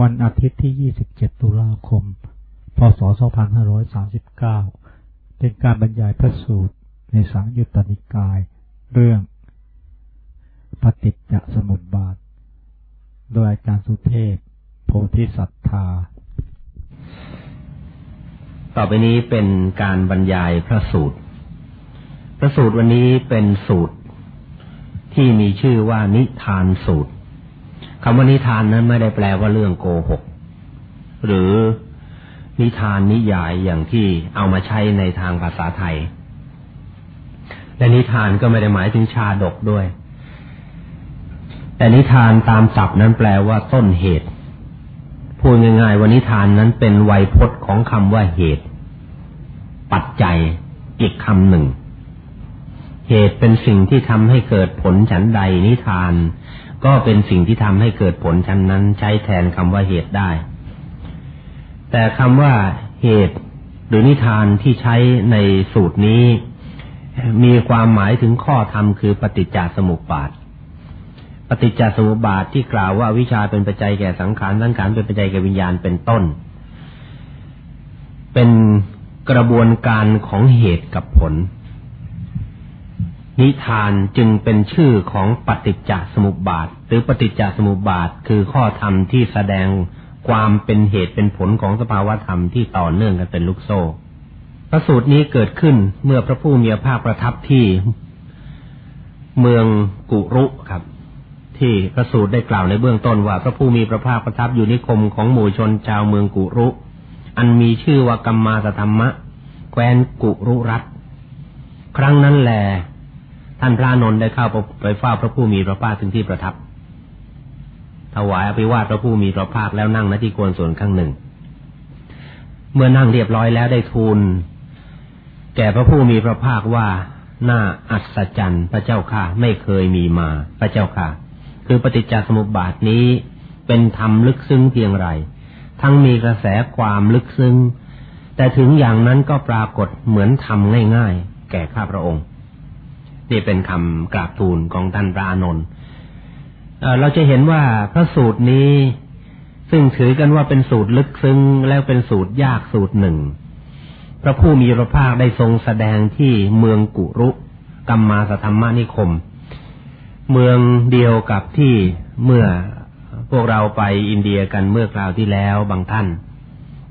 วันอาทิตย์ที่ 27 ตุลาคม พศ 2539 เป็นการบรรยายพระสูตรในสังยุตตนิกาย เรื่อง ปฏิจจสมุปบาท โดยอาจารย์สุเทพ โพธิสัตธา ต่อไปนี้เป็นการบรรยายพระสูตร พระสูตรวันนี้เป็นสูตรที่มีชื่อว่านิทานสูตร คำว่านิทานนั้นไม่ได้แปลว่าเรื่องโกหก หรือนิทานนิยายอย่างที่เอามาใช้ในทางภาษาไทย และนิทานก็ไม่ได้หมายถึงชาดกด้วย แต่นิทานตามศัพท์นั้นแปลว่าต้นเหตุ พูดง่ายๆว่านิทานนั้นเป็นไวยพจน์ของคำว่าเหตุ ปัจจัยอีกคำหนึ่ง เหตุเป็นสิ่งที่ทำให้เกิดผลฉันใดนิทาน ก็เป็นสิ่งที่ทำให้เกิดผลชั้นนั้นใช้แทนคำว่าเหตุได้ แต่คำว่าเหตุหรือนิทานที่ใช้ในสูตรนี้ มีความหมายถึงข้อธรรมคือปฏิจจสมุปบาท ปฏิจจสมุปบาทที่กล่าวว่าวิชาเป็นปัจจัยแก่สังขารสังขารเป็นปัจจัยแก่วิญญาณเป็นต้น เป็นกระบวนการของเหตุกับผล นิทานจึงเป็นชื่อของปฏิจจสมุปบาท หรือปฏิจจสมุปบาทคือข้อธรรมที่แสดงความเป็นเหตุเป็นผลของสภาวธรรมที่ต่อเนื่องกันเป็นลูกโซ่พระสูตรนี้เกิดขึ้นเมื่อพระผู้มีพระภาคประทับที่เมืองกุรุครับ ที่พระสูตรได้กล่าวในเบื้องต้นว่า พระผู้มีพระภาคประทับอยู่นิคมของหมู่ชนชาวเมืองกุรุ อันมีชื่อว่ากัมมาสธรรมะ แคว้นกุรุรัตครั้งนั้นแหล ท่านพระนนท์ได้เข้าไปเฝ้าพระผู้มีพระภาคถึงที่ประทับ ถวายอภิวาทพระผู้มีพระภาคแล้วนั่งณที่ควรส่วนข้างหนึ่ง เมื่อนั่งเรียบร้อยแล้วได้ทูล แก่พระผู้มีพระภาคว่าน่าอัศจรรย์พระเจ้าค่ะไม่เคยมีมา พระเจ้าค่ะ คือปฏิจจสมุปบาทนี้เป็นธรรมลึกซึ้งเพียงไร ทั้งมีกระแสความลึกซึ้ง แต่ถึงอย่างนั้นก็ปรากฏเหมือนทำง่าย ๆ แก่ข้าพระองค์ นี่เป็นคำกราบทูลของท่านพระอานนท์เราจะเห็นว่าพระสูตรนี้ ซึ่งถือกันว่าเป็นสูตรลึกซึ้งแล้วเป็นสูตรยากสูตรหนึ่ง พระผู้มีพระภาคได้ทรงแสดงที่เมืองกุรุกัมมาสธรรมนิคม เมืองเดียวกับที่เมื่อพวกเราไปอินเดียกันเมื่อคราวที่แล้วบางท่าน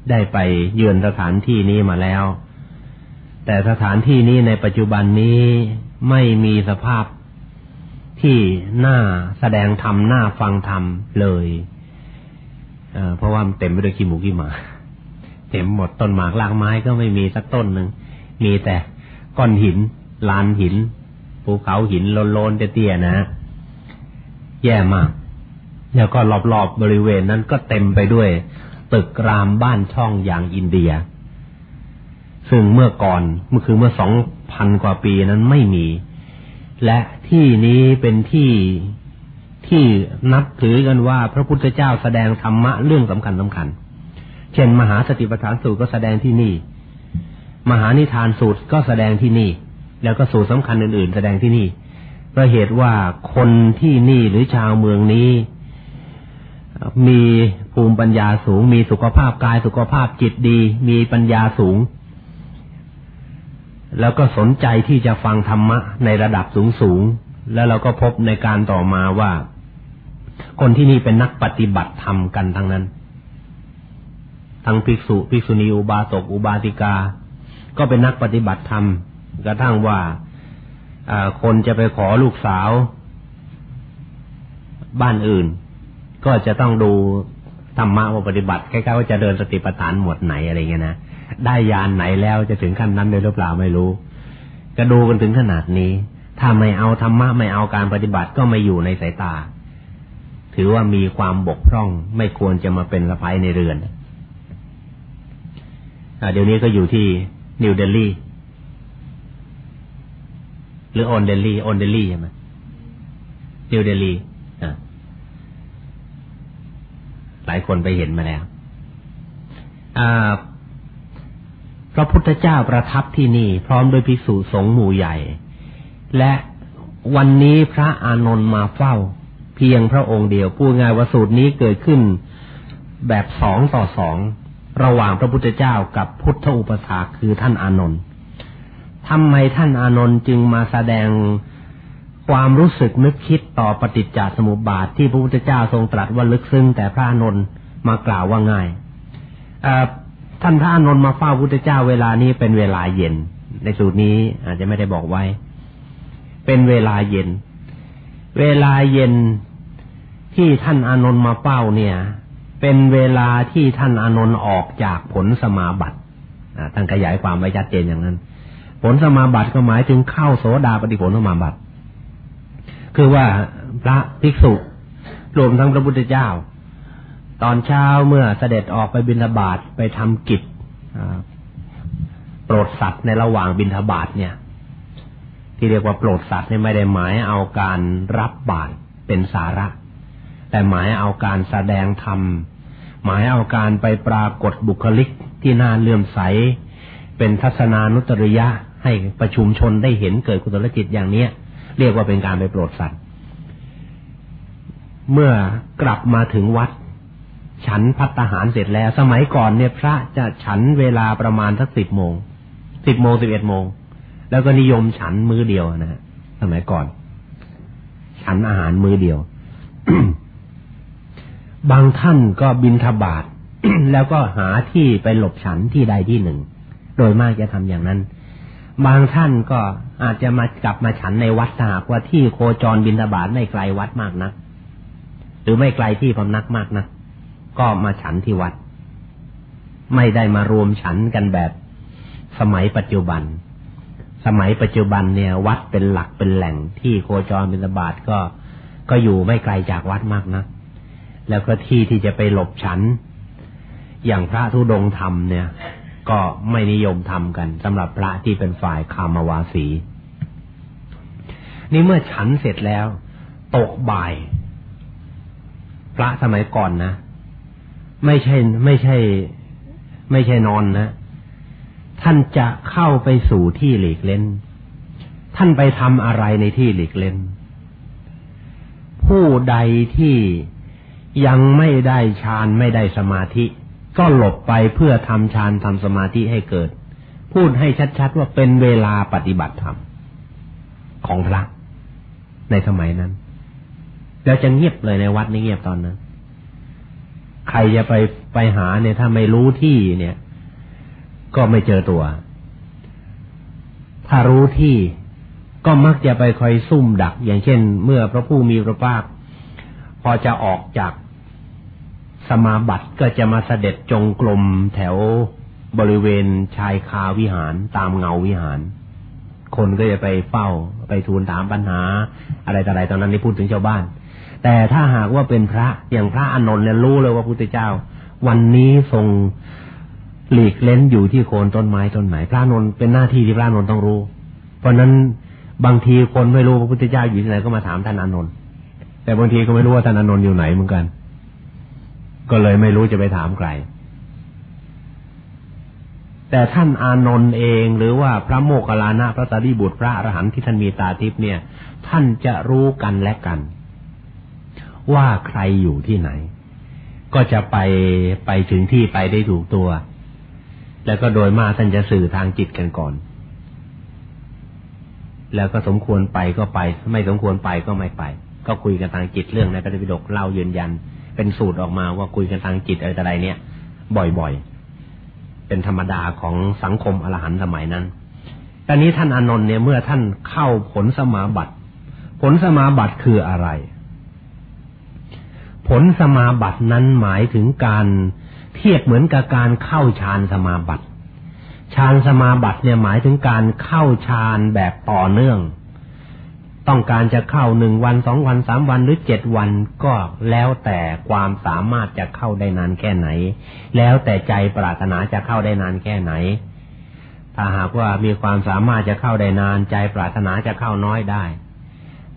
ได้ไปเยือนสถานที่นี้มาแล้ว แต่สถานที่นี้ในปัจจุบันนี้ ไม่มีสภาพที่น่าแสดงธรรมน่าฟังธรรมเลยเเพราะว่าเต็มไปด้วยขี้หมูขี้หมา เต็มหมดต้นหมากลากไม้ก็ไม่มีสักต้นหนึ่ง มีแต่ก้อนหิน ลานหิน ภูเขาหินโลนๆเตี้ยๆนะ แย่มาก แล้วก็รอบๆบบริเวณนั้นก็เต็มไปด้วย ตึกรามบ้านช่องอย่างอินเดีย ซึ่งเมื่อก่อนเมื่อคือเมื่อสอง พันกว่าปีนั้นไม่มี และที่นี้เป็นที่ที่นับถือกันว่าพระพุทธเจ้าแสดงธรรมะเรื่องสำคัญสำคัญ เช่น มหาสติปัฏฐานสูตรก็แสดงที่นี่ มหานิทานสูตรก็แสดงที่นี่ แล้วก็สูตรสำคัญอื่น ๆ แสดงที่นี่เพราะเหตุว่าคนที่นี่หรือชาวเมืองนี้ มีภูมิปัญญาสูง มีสุขภาพกายสุขภาพจิตดี มีปัญญาสูง แล้วก็สนใจที่จะฟังธรรมะในระดับสูงสูง แล้วเราก็พบในการต่อมาว่า คนที่นี่เป็นนักปฏิบัติธรรมกันทั้งนั้น ทั้งภิกษุภิกษุณีอุบาสกอุบาสิกา ก็เป็นนักปฏิบัติธรรม กระทั่งว่าคนจะไปขอลูกสาว บ้านอื่น ก็จะต้องดูธรรมะว่าปฏิบัติใกล้ๆว่าจะเดินสติปัฏฐานหมวดไหนอะไรเงี้ยนะ ได้ยานไหนแล้วจะถึงขั้นนั้นเลยหรือเปล่าไม่รู้ก็ดูกันถึงขนาดนี้ ถ้าไม่เอาธรรมะไม่เอาการปฏิบัติก็ไม่อยู่ในสายตา ถือว่ามีความบกพร่องไม่ควรจะมาเป็นสะใภ้ในเรือนเดี๋ยวนี้ก็อยู่ที่นิวเดลีหรือโอลด์เดลีโอลด์เดลีใช่ไหมนิวเดลีหลายคนไปเห็นมาแล้ว พระพุทธเจ้าประทับที่นี่ พร้อมด้วยภิกษุสงฆ์หมู่ใหญ่ และวันนี้พระอานนท์มาเฝ้า เพียงพระองค์เดียวพูดง่ายว่าสูตรนี้เกิดขึ้นแบบสองต่อสองระหว่างพระพุทธเจ้ากับพุทธอุปถาคือท่านอานนท์ทำไมท่านอานนท์จึงมาแสดงความรู้สึกนึกคิดต่อปฏิจจสมุปบาทที่พระพุทธเจ้าทรงตรัสว่าลึกซึ้งแต่พระอานนท์มากล่าวว่าง่าย ท่านพระอานนท์มาเฝ้าพุทธเจ้าเวลานี้เป็นเวลาเย็น ในสูตรนี้อาจจะไม่ได้บอกไว้ เป็นเวลาเย็น เวลาเย็นที่ท่านอานนท์มาเฝ้าเนี่ย เป็นเวลาที่ท่านอานนท์ออกจากผลสมาบัติท่านขยายความไว้ชัดเจนอย่างนั้น ผลสมาบัติก็หมายถึงเข้าโสดาปฏิผลสมาบัติ คือว่าพระภิกษุรวมทั้งพระพุทธเจ้า ตอนเช้าเมื่อเสด็จออกไปบิณฑบาตไปทำกิจโปรดสัตว์ในระหว่างบิณฑบาตเนี่ย ที่เรียกว่าโปรดสัตว์นี่ไม่ได้หมายเอาการรับบาตรเป็นสาระ แต่หมายเอาการแสดงธรรม หมายเอาการไปปรากฏบุคลิกที่น่าเลื่อมใส เป็นทัศนานุตริยะให้ประชุมชนได้เห็นเกิดกุศลจิตอย่างเนี้ย เรียกว่าเป็นการไปโปรดสัตว์ เมื่อกลับมาถึงวัด ฉันพัตหารเสร็จแล้ว สมัยก่อนเนี่ยพระจะฉันเวลาประมาณสักสิบโมงสิบโมงสิบเอ็ดโมง แล้วก็นิยมฉันมือเดียวนะฮะสมัยก่อน ฉันอาหารมือเดียว บางท่านก็บินทบาทแล้วก็หาที่ไปหลบฉันที่ใดที่หนึ่ง โดยมากจะทำอย่างนั้น บางท่านก็อาจจะมากลับมาฉันในวัดหากว่าที่โคจรบินทบาทไม่ไกลวัดมากนัก หรือไม่ไกลที่พำนักมากนัก ก็มาฉันที่วัด ไม่ได้มารวมฉันกันแบบสมัยปัจจุบัน สมัยปัจจุบันเนี่ย วัดเป็นหลักเป็นแหล่งที่โคจรบินทบาทก็ก็อยู่ไม่ไกลจากวัดมากนักแล้วก็ที่ที่จะไปหลบฉัน อย่างพระธุดงธรรมเนี่ย ก็ไม่นิยมทำกันสำหรับพระที่เป็นฝ่ายคามวาสี นี่เมื่อฉันเสร็จแล้ว ตกบ่าย พระสมัยก่อนนะ ไม่ใช่ ไม่ใช่ ไม่ใช่นอนนะ ท่านจะเข้าไปสู่ที่หลีกเล่น ท่านไปทำอะไรในที่หลีกเล่น ผู้ใดที่ยังไม่ได้ฌานไม่ได้สมาธิ ก็หลบไปเพื่อทำฌานทำสมาธิให้เกิด พูดให้ชัดๆว่าเป็นเวลาปฏิบัติธรรมของพระในสมัยนั้นแล้วจะเงียบเลยในวัดนี่เงียบตอนนั้น ใครจะไปไปหาเนี่ย ถ้าไม่รู้ที่เนี่ย ก็ไม่เจอตัว ถ้ารู้ที่ก็มักจะไปคอยซุ่มดัก อย่างเช่น เมื่อพระผู้มีพระภาค พอจะออกจากสมาบัติก็จะมาเสด็จจงกรมแถวบริเวณชายคาวิหารตามเงาวิหาร คนก็จะไปเฝ้าไปทูลถามปัญหา อะไรต่ออะไรตอนนั้นนี่พูดถึงชาวบ้าน แต่ถ้าหากว่าเป็นพระอย่างพระอนนท์เนี่ยรู้เลยว่าพุทธเจ้า วันนี้ทรงหลีกเล้นอยู่ที่โคนต้นไม้ต้นไหนพระนนท์เป็นหน้าที่ที่พระนนท์ต้องรู้ เพราะนั้นบางทีคนไม่รู้พระพุทธเจ้าอยู่ที่ไหนก็มาถามท่านอนนท์แต่บางทีก็ไม่รู้ว่าท่านอนนท์อยู่ไหนเหมือนกัน ก็เลยไม่รู้จะไปถามใครแต่ท่านอานนท์เองหรือว่าพระโมคคัลลานะพระสารีบุตรพระอรหันต์ที่ท่านมีตาทิพย์เนี่ย ท่านจะรู้กันและกัน ว่าใครอยู่ที่ไหน ก็จะไปไปถึงที่ไปได้ถูกตัว แล้วก็โดยมากท่านจะสื่อทางจิตกันก่อน แล้วก็สมควรไปก็ไป ไม่สมควรไปก็ไม่ไป ก็คุยกันทางจิตเรื่องในพระธรรมปิฎกเล่ายืนยัน เป็นสูตรออกมาว่าคุยกันทางจิตอะไรต่ออะไรเนี่ย บ่อยๆ เป็นธรรมดาของสังคมอรหันต์สมัยนั้นตอนนี้ท่านอนนท์เนี่ยเมื่อท่านเข้าผลสมาบัติผลสมาบัติคืออะไร ผลสมาบัตินั้นหมายถึงการเทียบเหมือนกับการเข้าฌานสมาบัติฌานสมาบัติเนี่ยหมายถึงการเข้าฌานแบบต่อเนื่อง ต้องการจะเข้าหนึ่งวันสองวันสามวันหรือเจ็ดวันก็แล้วแต่ความสามารถจะเข้าได้นานแค่ไหน แล้วแต่ใจปรารถนาจะเข้าได้นานแค่ไหน ถ้าหากว่ามีความสามารถจะเข้าได้นานใจปรารถนาจะเข้าน้อยได้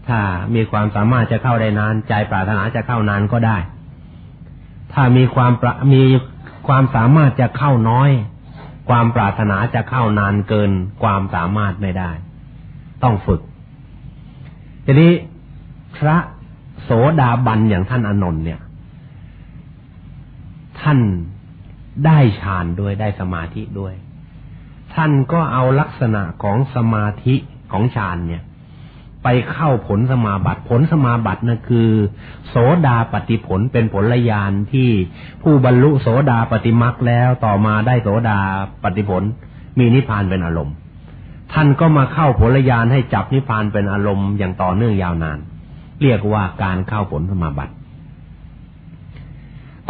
ถ้ามีความสามารถจะเข้าได้นาน ใจปรารถนาจะเข้านานก็ได้ ถ้ามีความมีความสามารถจะเข้าน้อย ความปรารถนาจะเข้านานเกิน ความสามารถไม่ได้ ต้องฝึก ทีนี้พระโสดาบันอย่างท่านอนนท์เนี่ยทท่านได้ฌานด้วยได้สมาธิด้วย ท่านก็เอาลักษณะของสมาธิของฌานเนี่ย ไปเข้าผลสมาบัติผลสมาบัตินั่นคือ โสดาปฏิผลเป็นผลญาณที่ผู้บรรลุโสดาปฏิมักแล้วต่อมาได้โสดาปฏิผล มีนิพพานเป็นอารมณ์ ท่านก็มาเข้าผลญาณให้จับนิพพานเป็นอารมณ์อย่างต่อเนื่องยาวนาน เรียกว่าการเข้าผลสมาบัติ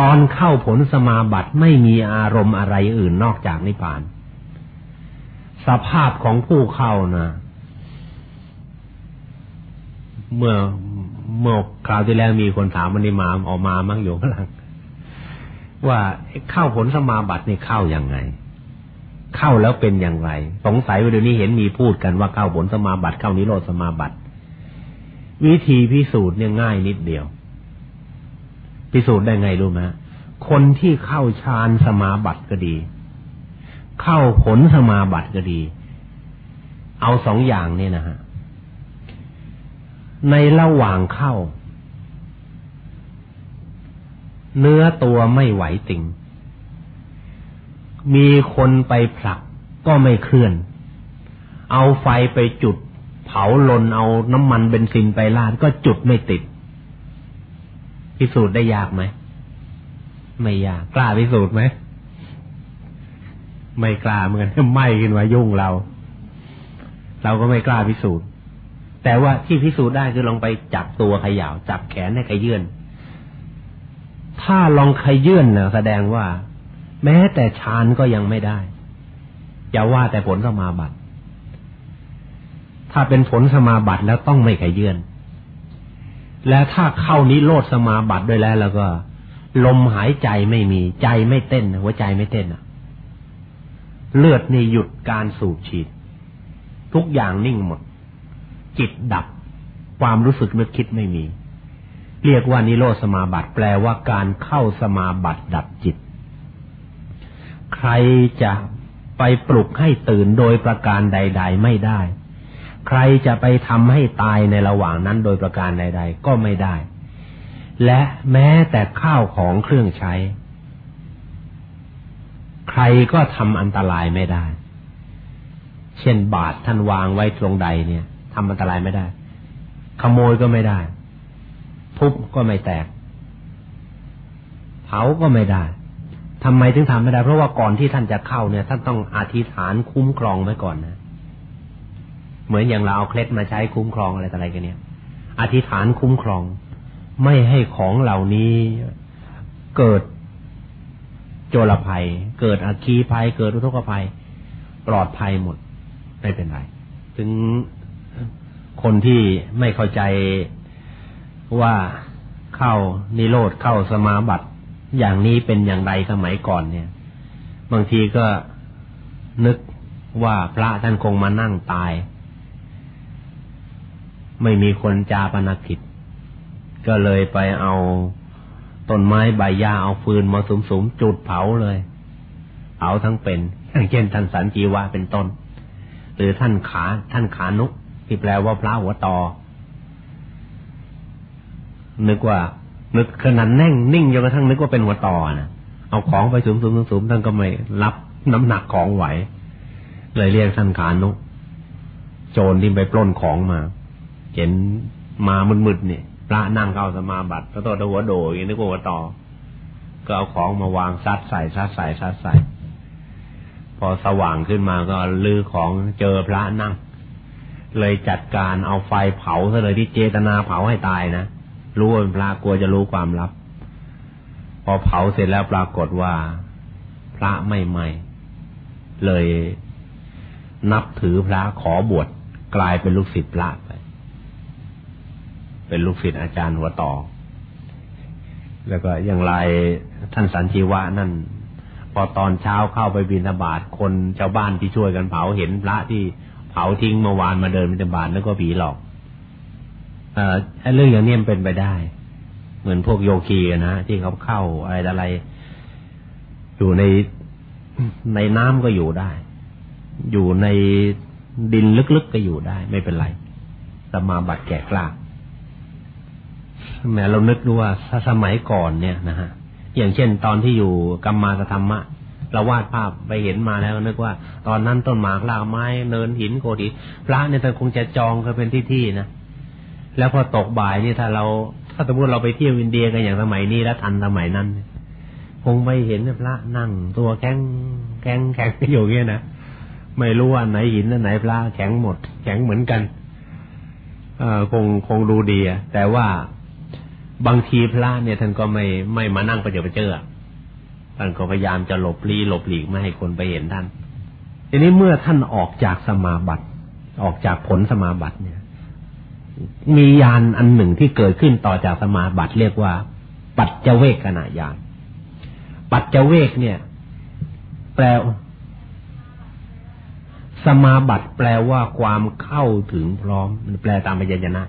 ตอนเข้าผลสมาบัติไม่มีอารมณ์อะไรอื่นนอกจากนิพพาน สภาพของผู้เข้านะ เมื่อเมื่อคราวที่แล้วมีคนถามมันนี่มาออกมามั่งอยู่ข้างหลังว่าเข้าผลสมาบัตินี่เข้ายังไง เข้าแล้วเป็นอย่างไร สงสัยว่าเดี๋ยวนี้เห็นมีพูดกันว่าเข้าผลสมาบัติเข้านิโรธสมาบัติวิธีพิสูจน์เนี่ยง่ายนิดเดียว พิสูจน์ได้ไงรู้ไหมคนที่เข้าฌานสมาบัติก็ดี เข้าผลสมาบัติก็ดี เอาสองอย่างนี่นะฮะ ในระหว่างเข้า เนื้อตัวไม่ไหวติง มีคนไปผลักก็ไม่เคลื่อน เอาไฟไปจุด เผาลนเอาน้ำมันเบนซินไปลาดก็จุดไม่ติด พิสูจน์ได้ยากไหม ไม่ยาก กล้าพิสูจน์ไหม ไม่กล้าเหมือนกันไหม่ขึ้นมายุ่งเรา เราก็ไม่กล้าพิสูจน์ แต่ว่าที่พิสูจน์ได้คือลองไปจับตัวขย่าจับแขนให้ขยื่นถ้าลองขยื่นนะแสดงว่า แม้แต่ฌานก็ยังไม่ได้อย่าว่าแต่ผลสมาบัติ ถ้าเป็นผลสมาบัติแล้วต้องไม่ขยื่นและถ้าเข้านิโรธสมาบัติด้วยแล้ว แล้วก็ ลมหายใจไม่มีใจไม่เต้นหัวใจไม่เต้นอะ เลือดนี่หยุดการสูบฉีด ทุกอย่างนิ่งหมด จิตดับ ความรู้สึกนึกคิดไม่มี เรียกว่านิโรธสมาบัติแปลว่าการเข้าสมาบัติดับจิต ใครจะไปปลุกให้ตื่นโดยประการใด ๆ ไม่ได้ ใครจะไปทำให้ตายในระหว่างนั้นโดยประการใด ๆ ก็ไม่ได้ และแม้แต่ข้าวของเครื่องใช้ ใครก็ทำอันตรายไม่ได้ เช่นบาทท่านวางไว้ตรงใดเนี่ย ทำอันตรายไม่ได้ ขโมยก็ไม่ได้ ทุบก็ไม่แตก เผาก็ไม่ได้ทำไมถึงทำไม่ได้ เพราะว่าก่อนที่ท่านจะเข้าเนี่ย ท่านต้องอธิษฐานคุ้มครองไว้ก่อนนะเหมือนอย่างเราเอาเคล็ดมาใช้คุ้มครองอะไรต่ออะไรกันเนี่ย อธิษฐานคุ้มครอง ไม่ให้ของเหล่านี้เกิดโจรภัย เกิดอัคคีภัย เกิดอุทกภัย ปลอดภัยหมด ไม่เป็นไร ถึง คนที่ไม่เข้าใจว่าเข้านิโรธเข้าสมาบัติอย่างนี้เป็นอย่างไรสมัยก่อนเนี่ย บางทีก็นึกว่าพระท่านคงมานั่งตาย ไม่มีคนจาปนกิจ ก็เลยไปเอาต้นไม้ใบหญ้าเอาฟืนมาสุมๆจุดเผาเลยเผาทั้งเป็นอย่างเช่นท่านสันจีวะเป็นต้น หรือท่านขาท่านขานุก ที่แปลว่าพระหัวตอนึกว่า นึกขนาดแน่งนิ่งจนกระทั่งนึกว่าเป็นหัวต่อนะเอาของไปสุมๆสุมๆท่านก็ไม่รับน้ำหนักของไหว เลยเรียกท่านขานุโจรที่ไปปล้นของมา เห็นมามึดๆเนี่ยพระนั่งเข้าสมาบัติพระโตตหัวโดอย่างนี้ก็หัวต่อ ก็เอาของมาวางซัดใส่ซัดใส่ซัดใส่พอสว่างขึ้นมาก็ลือของเจอพระนั่ง เลยจัดการเอาไฟเผาซะเลยที่เจตนาเผาให้ตายนะรู้ว่าพระกลัวจะรู้ความลับ พอเผาเสร็จแล้วปรากฏว่า พระไม่ไหมเลยนับถือพระขอบวชกลายเป็นลูกศิษย์พระไป เป็นลูกศิษย์อาจารย์หัวต่อ แล้วก็อย่างไรท่านสันชีวะนั่น พอตอนเช้าเข้าไปบิณฑบาตคนชาวบ้านที่ช่วยกันเผาเห็นพระที่ เผาทิ้งเมื่อวานมาเดินบิณฑบาตแล้วก็ผีหลอก เอ่อเรื่องอย่างนี้มันเป็นไปได้ เหมือนพวกโยคีนะที่เขาเข้าอะไรอะไร อยู่ในในน้ำก็อยู่ได้ อยู่ในดินลึกๆก็อยู่ได้ ไม่เป็นไรสมาบัติแก่กล้าแม้เรานึกดูว่าถ้าสมัยก่อนเนี่ยนะฮะอย่างเช่นตอนที่อยู่กรรมาสธรรมะ เราวาดภาพไปเห็นมาแล้วนึกว่า ตอนนั้นต้นหมากลากไม้เนินหินโกดีพระเนี่ยท่านคงจะจองกันเป็นที่ที่นะแล้วพอตกบ่ายนี่ถ้าเรา ถ้าสมมติเราไปเที่ยวอินเดียกันอย่างสมัยนี้แล้วทันสมัยนั้นคงไปเห็นพระนั่ง ตัวแข็งแข็งแข็งอยู่เงี้ยนะไม่รู้ว่าไหนหินไหนพระแข็งหมด แข็งเหมือนกัน เออคงคงดูดีอะแต่ว่าบางทีพระเนี่ยท่านก็ไม่ไม่มานั่งประเจอประเจอ ท่านก็พยายามจะหลบลี้หลบหลีกไม่ให้คนไปเห็นท่าน ทีนี้เมื่อท่านออกจากสมาบัติออกจากผลสมาบัติเนี่ย มียานอันหนึ่งที่เกิดขึ้นต่อจากสมาบัติเรียกว่า ปัจเจเวกขณะยาน ปัจเจเวกเนี่ย แปล สมาบัติแปลว่าความเข้าถึงพร้อมมันแปลตามพยัญชนะ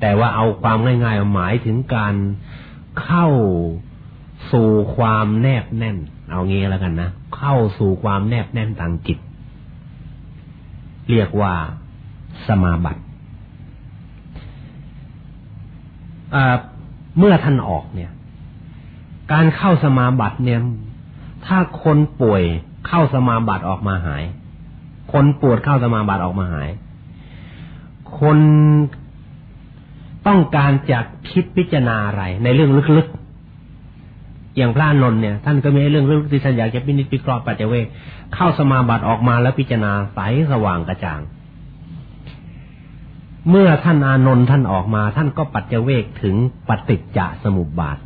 แต่ว่าเอาความง่ายๆหมายถึงการเข้า สู่ความแนบแน่น เอางี้แล้วกันนะ เข้าสู่ความแนบแน่นทางจิต เรียกว่าสมาบัติเมื่อท่านออกเนี่ย การเข้าสมาบัติเนี่ย ถ้าคนป่วยเข้าสมาบัติออกมาหาย คนปวดเข้าสมาบัติออกมาหาย คนต้องการจะคิดพิจารณาอะไร ในเรื่องลึกๆ อย่างพระนนท์เนี่ยท่านก็มีเรื่องเรื่องที่ท่านอยากจะพินิจพิเคราะห์ปัจเจเวกเข้าสมาบัติออกมาแล้วพิจารณาใสสว่างกระจ่าง เมื่อท่านอานนท์ท่านออกมา ท่านก็ปัจเจเวกถึงปฏิจจสมุปบาท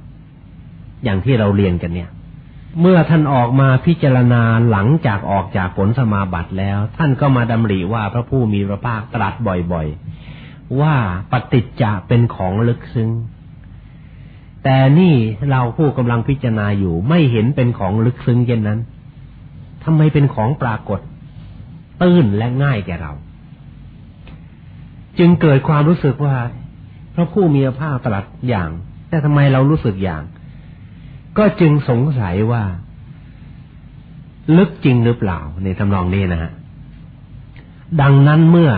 อย่างที่เราเรียนกันเนี่ย เมื่อท่านออกมาพิจารณาหลังจากออกจากผลสมาบัติแล้ว ท่านก็มาดำริว่าพระผู้มีพระภาคตรัสบ่อยๆ ว่าปฏิจจะเป็นของลึกซึ้ง แต่นี่เราผู้กำลังพิจารณาอยู่ ไม่เห็นเป็นของลึกซึ้งเช่นนั้นทำไมเป็นของปรากฏ ตื้นและง่ายแก่เรา จึงเกิดความรู้สึกว่าพระผู้มีพระภาคตรัสอย่าง แต่ทำไมเรารู้สึกอย่าง ก็จึงสงสัยว่า ลึกจริงหรือเปล่า ในทำนองนี้นะฮะดังนั้นเมื่อ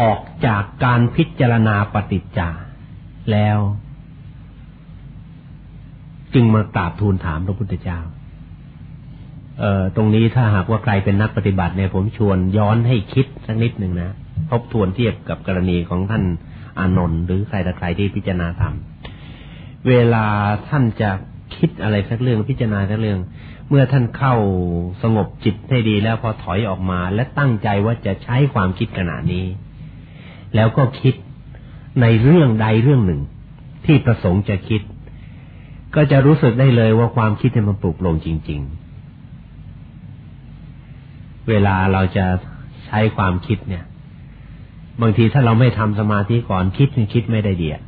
ออกจากการพิจารณาปฏิจจาแล้ว จึงมากราบทูลถามพระพุทธเจ้า เอ่อตรงนี้ถ้าหากว่าใครเป็นนักปฏิบัติเนี่ยผมชวนย้อนให้คิดสักนิดหนึ่งนะทบทวนเทียบกับกรณีของท่านอานนท์หรือใครแต่ใครที่พิจารณาธรรมเวลาท่านจะคิดอะไรสักเรื่องพิจารณาสักเรื่อง เมื่อท่านเข้าสงบจิตให้ดีแล้วพอถอยออกมา และตั้งใจว่าจะใช้ความคิดขณะนี้ แล้วก็คิดในเรื่องใดเรื่องหนึ่ง ที่ประสงค์จะคิด ก็จะรู้สึกได้เลยว่าความคิดเนี่ยมันปลุกลงจริง ๆ เวลาเราจะใช้ความคิดเนี่ย บางทีถ้าเราไม่ทำสมาธิก่อนคิดคิดไม่ได้เดีย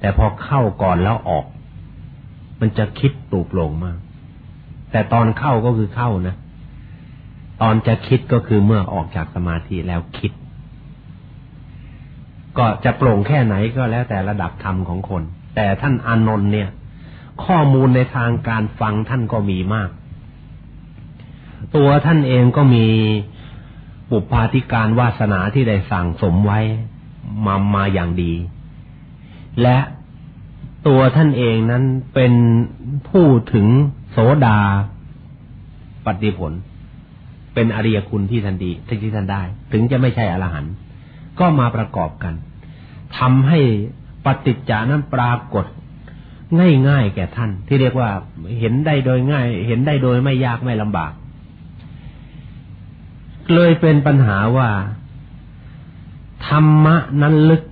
แต่พอเข้าก่อนแล้วออก มันจะคิดปลุกลงมาก แต่ตอนเข้าก็คือเข้านะตอนจะคิดก็คือเมื่อออกจากสมาธิแล้วคิด ก็จะโปร่งแค่ไหนก็แล้วแต่ระดับธรรมของคน แต่ท่านอานนท์เนี่ย ข้อมูลในทางการฟังท่านก็มีมาก ตัวท่านเองก็มีบุพาธิการวาสนาที่ได้สั่งสมไว้มามาอย่างดี และตัวท่านเองนั้นเป็นผู้ถึงโสดาปฏิผล เป็นอริยคุณที่ท่านดีที่ท่านได้ ถึงจะไม่ใช่อรหันต์ก็มาประกอบกันทำให้ปฏิจจานั้นปรากฏ ง่ายๆแก่ท่าน ที่เรียกว่าเห็นได้โดยง่าย เห็นได้โดยไม่ยากไม่ลำบาก เลยเป็นปัญหาว่า ธรรมะนั้นลึก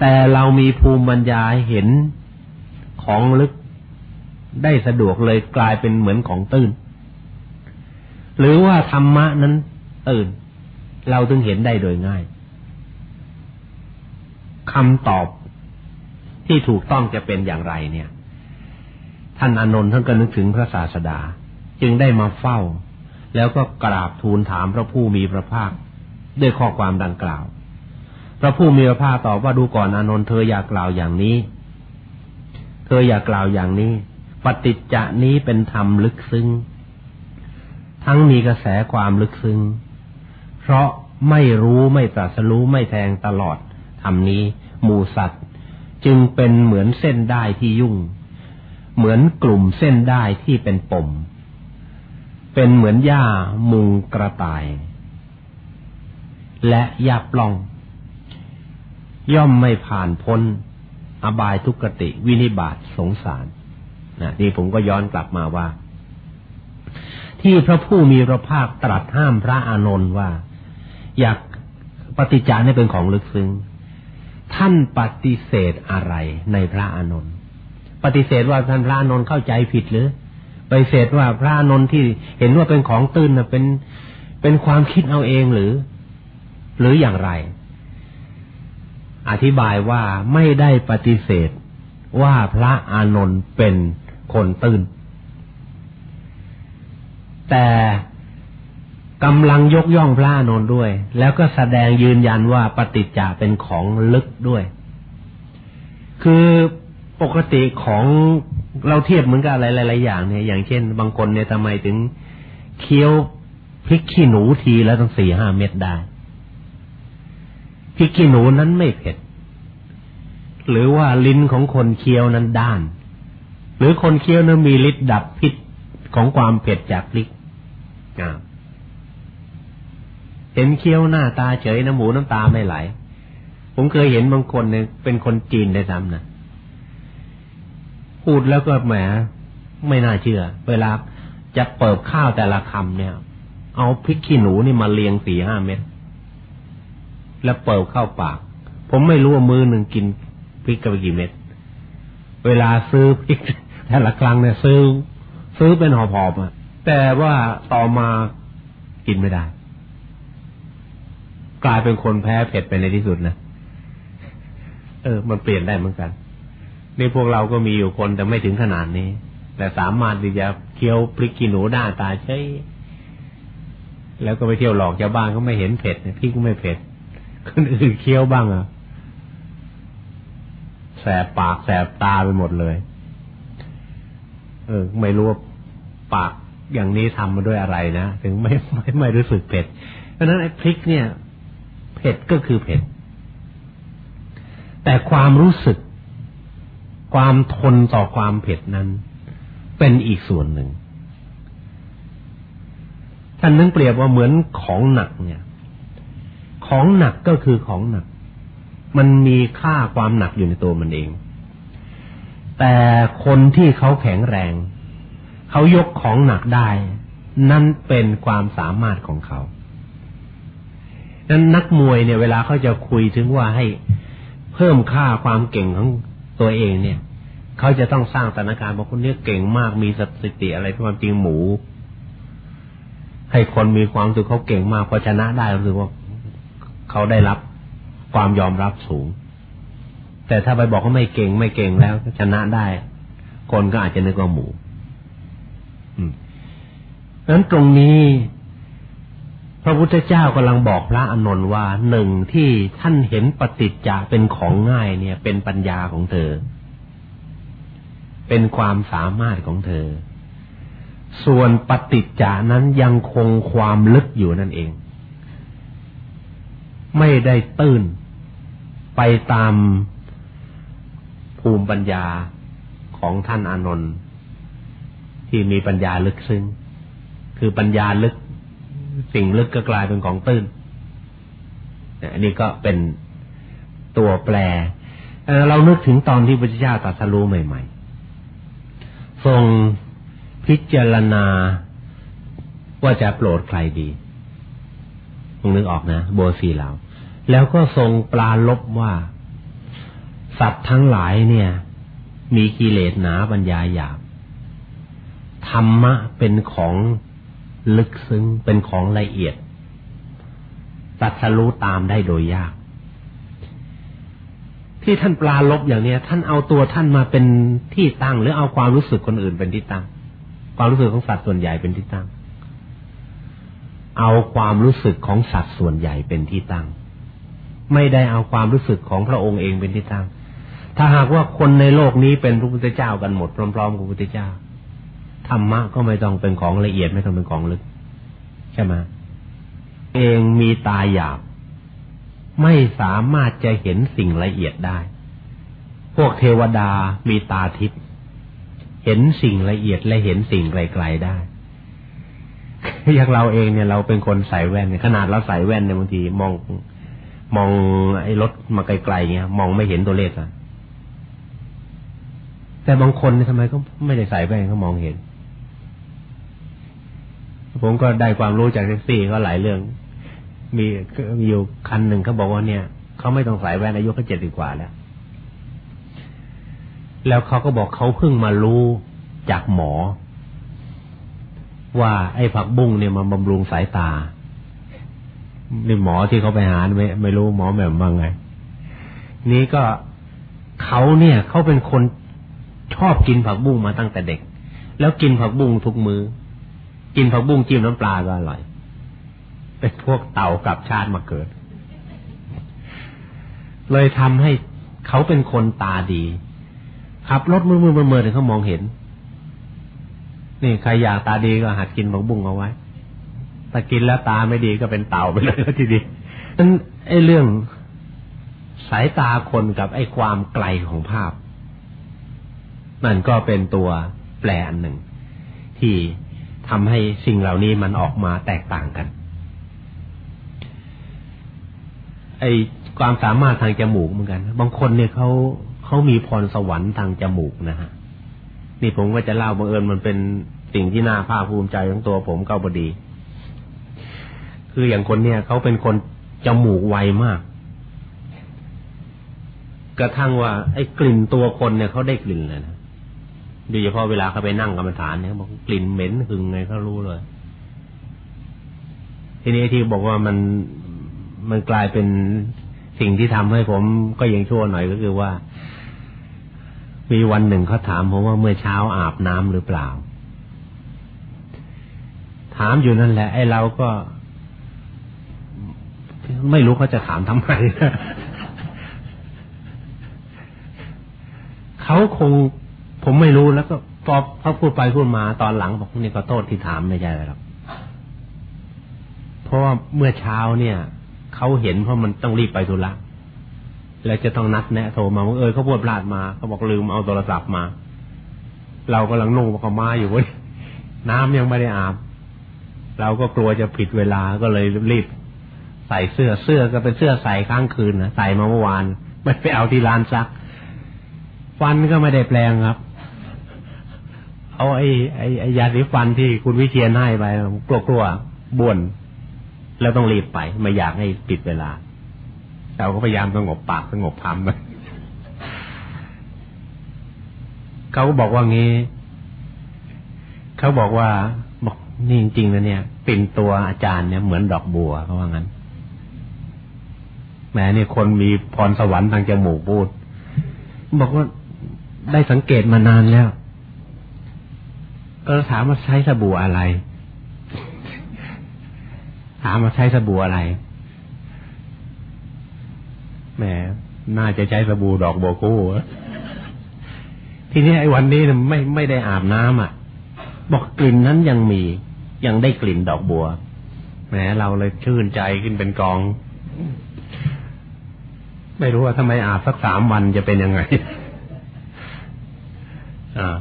แต่เรามีภูมิปัญญาเห็นของลึกได้สะดวกเลยกลายเป็นเหมือนของตื้น หรือว่าธรรมะนั้นตื่น เราถึงเห็นได้โดยง่ายคำตอบ ที่ถูกต้องจะเป็นอย่างไรเนี่ย ท่านอนนท์ท่านก็นึกถึงพระศาสดา จึงได้มาเฝ้า แล้วก็กราบทูลถามพระผู้มีพระภาค ด้วยข้อความดังกล่าว พระผู้มีพระภาคตอบว่าดูก่อนอนนท์เธออยากกล่าวอย่างนี้ เธออยากกล่าวอย่างนี้ ปฏิจจะนี้เป็นธรรมลึกซึ้งทั้งมีกระแสความลึกซึ้งเพราะไม่รู้ไม่ตรัสรู้ไม่แทงตลอดธรรมนี้ หมู่สัตว์ จึงเป็นเหมือนเส้นได้ที่ยุ่ง เหมือนกลุ่มเส้นได้ที่เป็นปม เป็นเหมือนหญ้ามุงกระต่าย และหญ้าปล้อง ย่อมไม่ผ่านพ้น อบายทุกติวินิบาตสงสารนะนี่ผมก็ย้อนกลับมาว่า ที่พระผู้มีพระภาคตรัสห้ามพระอานนท์ว่า อยากปฏิจจานี่เป็นของลึกซึ้ง ท่านปฏิเสธอะไรในพระอานนท์ปฏิเสธว่าท่านพระอานนท์เข้าใจผิดหรือปฏิเสธว่าพระอานนท์ที่เห็นว่าเป็นของตื้นนะเป็นเป็นความคิดเอาเองหรือ หรืออย่างไร อธิบายว่าไม่ได้ปฏิเสธว่าพระอานนท์เป็นคนตื้น แต่ กำลังยกย่องพระอนนท์ด้วย แล้วก็แสดงยืนยันว่าปฏิจจาเป็นของลึกด้วย คือปกติของเราเทียบเหมือนกับอะไรหลายๆอย่างเนี่ย อย่างเช่น บางคนเนี่ยทำไมถึงเคี้ยวพริกขี้หนูทีแล้วต้องสี่ห้าเม็ดได้พริกขี้หนูนั้นไม่เผ็ด หรือว่าลิ้นของคนเคี้ยวนั้นด้าน หรือคนเคี้ยวนั้นมีฤทธิ์ดับพิษของความเผ็ดจากพริกอ่า เห็นเคี้ยวหน้าตาเฉยน้ำหมูน้ำตาไม่ไหล ผมเคยเห็นบางคนเนี่ยเป็นคนจีนได้ซ้ำนะพูดแล้วก็แหมไม่น่าเชื่อ เวลาจะเปิบข้าวแต่ละคำเนี่ย เอาพริกขี้หนูนี่มาเลียงสี่ห้าเม็ดแล้วเปิบเข้าปาก ผมไม่รู้ว่ามือหนึ่งกินพริกกันไปกี่เม็ดเวลาซื้อพริกแต่ละครั้งเนี่ยซื้อ ซื้อเป็นหอบๆอะแต่ว่าต่อมากินไม่ได้ กลายเป็นคนแพ้เผ็ดไปในที่สุดนะเออ มันเปลี่ยนได้เหมือนกันนี่พวกเราก็มีอยู่คนแต่ไม่ถึงขนาดนี้ แต่สามารถที่จะเคี้ยวพริกขี้หนูด้าตาใช้แล้วก็ไปเที่ยวหลอกชาวบ้านก็ไม่เห็นเผ็ดพี่ก็ไม่เผ็ดคนอื่นเคี้ยวบ้างอะแสบปากแสบตาไปหมดเลย เออ ไม่รู้ว่าปากอย่างนี้ทำมาด้วยอะไรนะถึงไม่ไม่ไม่รู้สึกเผ็ดเพราะฉะนั้นไอ้พริกเนี่ย เผ็ดก็คือเผ็ด แต่ความรู้สึก ความทนต่อความเผ็ดนั้น เป็นอีกส่วนหนึ่ง ท่านนึกเปรียบว่าเหมือนของหนักเนี่ย ของหนักก็คือของหนัก มันมีค่าความหนักอยู่ในตัวมันเอง แต่คนที่เขาแข็งแรง เขายกของหนักได้ นั่นเป็นความสามารถของเขา นั้นนักมวยเนี่ยเวลาเขาจะคุยถึงว่าให้เพิ่มค่าความเก่งของตัวเองเนี่ยเขาจะต้องสร้างสถานการณ์บอกคนนี้เก่งมากมีสถิติอะไรความจริงหมู ให้คนมีความรู้สึกเขาเก่งมากพอชนะได้รู้สึกว่าเขาได้รับความยอมรับสูง แต่ถ้าไปบอกเขาไม่เก่งไม่เก่งแล้วชนะได้ คนก็อาจจะนึกว่าหมูอืมนั้นตรงนี้ พระพุทธเจ้ากำลังบอกพระอนนท์ว่าหนึ่งที่ท่านเห็นปฏิจจะเป็นของง่ายเนี่ย เป็นปัญญาของเธอ เป็นความสามารถของเธอ ส่วนปฏิจจานั้นยังคงความลึกอยู่นั่นเอง ไม่ได้ตื้นไปตามภูมิปัญญาของท่านอานนท์ที่มีปัญญาลึกซึ้งคือปัญญาลึก สิ่งลึกก็กลายเป็นของตื้นอันนี้ก็เป็นตัวแปรเรานึกถึงตอนที่พระเจ้าตรัสรู้ใหม่ ๆ ทรงพิจารณาว่าจะโปรดใครดีตรงนึกออกนะโบสีเหลาแล้วก็ทรงปลาลบว่า สัตว์ทั้งหลายเนี่ย มีกิเลสหนาปัญญาหยาบธรรมะเป็นของ ลึกซึ้งเป็นของละเอียดตัดสรู้ตามได้โดยยาก ที่ท่านปลาลบอย่างเนี้ย ท่านเอาตัวท่านมาเป็นที่ตั้ง หรือเอาความรู้สึกคนอื่นเป็นที่ตั้ง ความรู้สึกของสัตว์ส่วนใหญ่เป็นที่ตั้ง เอาความรู้สึกของสัตว์ส่วนใหญ่เป็นที่ตั้ง ไม่ได้เอาความรู้สึกของพระองค์เองเป็นที่ตั้ง ถ้าหากว่าคนในโลกนี้เป็นพระพุทธเจ้ากันหมดพร้อมๆกับพระพุทธเจ้า ธรรมะก็ไม่ต้องเป็นของละเอียดไม่ต้องเป็นของลึก ใช่ไหมเองมีตาหยาบ ไม่สามารถจะเห็นสิ่งละเอียดได้ พวกเทวดามีตาทิพย์เห็นสิ่งละเอียดและเห็นสิ่งไกลๆได้อย่างเราเองเนี่ยเราเป็นคนใส่แว่นขนาดเราใส่แว่นเนี่ยบางทีมองมองไอ้รถมาไกลๆเงี้ย มองไม่เห็นตัวเลขอะแต่บางคนเนี่ยทำไมก็ไม่ได้ใส่แว่นเขามองเห็น ผมก็ได้ความรู้จากแท็กซี่ก็หลายเรื่อง มีมีอยู่คันหนึ่งเขาบอกว่าเนี่ยเขาไม่ต้องใส่แว่นอายุเขาเจ็ดสิบกว่าแล้ว แล้วเขาก็บอกเขาเพิ่งมารู้จากหมอ ว่าไอ้ผักบุ้งเนี่ยมันบำรุงสายตานี่หมอที่เขาไปหาไม่ไม่รู้หมอแบบว่าไง นี้ก็เขาเนี่ยเขาเป็นคนชอบกินผักบุ้งมาตั้งแต่เด็ก แล้วกินผักบุ้งทุกมื้อ กินผักบุ้งจิ้มน้ำปลาก็อร่อย เป็นพวกเต่ากับชาติมาเกิด เลยทำให้เขาเป็นคนตาดี ขับรถมือมือเมื่อเขามองเห็น นี่ใครอยากตาดีก็หัดกินผักบุ้งเอาไว้ถ้ากินแล้วตาไม่ดีก็เป็นเต่าไปเลยทีเดียนั้นไอ้เรื่องสายตาคนกับไอ้ความไกลของภาพ มันก็เป็นตัวแปรอันหนึ่ง ที่ ทำให้สิ่งเหล่านี้มันออกมาแตกต่างกัน ไอความสามารถทางจมูกเหมือนกัน บางคนเนี่ยเขาเขามีพรสวรรค์ทางจมูกนะฮะ นี่ผมก็จะเล่าบังเอิญมันเป็นสิ่งที่น่าภาคภูมิใจของตัวผมเก้าบดี คืออย่างคนเนี่ยเขาเป็นคนจมูกไวมาก กระทั่งว่า ไอ้กลิ่นตัวคนเนี่ยเขาได้กลิ่นเลยนะ โดยเฉพาะเวลาเขาไปนั่งกรรมฐานเนี่ยบอกกลิ่นเหม็นหึงไงเขารู้เลย ทีนี้ที่บอกว่ามันมันกลายเป็นสิ่งที่ทำให้ผมก็ยังชั่วหน่อยก็คือว่า มีวันหนึ่งเขาถามผมว่าเมื่อเช้าอาบน้ำหรือเปล่า ถามอยู่นั่นแหละ ไอ้เราก็ ไม่รู้เขาจะถามทำไมเขาคง ผมไม่รู้แล้วก็พอเขาพูดไปพูดมาตอนหลังบอกนี่ก็โทษที่ถามไม่ใช่หรอกเพราะว่าเมื่อเช้าเนี่ยเขาเห็นเพราะมันต้องรีบไปธุระแล้วจะต้องนัดแนะโทรมาว่าเออเขาพูดพลาดมาเขาบอกลืมเอาโทรศัพท์มา เรากำลังนุ่งปากมาอยู่เว้ยน้ำยังไม่ได้อาบ เราก็กลัวจะผิดเวลาก็เลยรีบใส่เสื้อเสื้อก็เป็นเสื้อใส่ข้างคืนนะใส่มาเมื่อวานไม่ไปเอาที่ร้านซัก ฟันก็ไม่ได้แปลงครับ เอาไอ้ไอ้ไอ้ยาสีฟันที่คุณวิเชียนให้ไปกลัวกลัวบ่นแล้วต้องรีบไป ไม่อยากให้ปิดเวลาเราก็พยายามสงบปากสงบพามไปเขาก็บอกว่างี้ เขาบอกว่าบอกนี่จริงๆนะเนี่ยเป็นตัวอาจารย์เนี่ยเหมือนดอกบัวเขาว่างั้นแม้เนี่ยคนมีพรสวรรค์ทางจมูกพูด บอกว่าได้สังเกตมานานแล้ว ก็ถามว่าใช้สบู่อะไร ถามว่าใช้สบู่อะไรแหมน่าจะใช้สบู่ดอกโบกู้ทีนี้ไอ้วันนี้ไม่ไม่ได้อาบน้ำอะ บอกกลิ่นนั้นยังมี ยังได้กลิ่นดอกบัวแหมเราเลยชื่นใจขึ้นเป็นกอง ไม่รู้ว่าทำไมอาบสักสามวันจะเป็นยังไง อ่า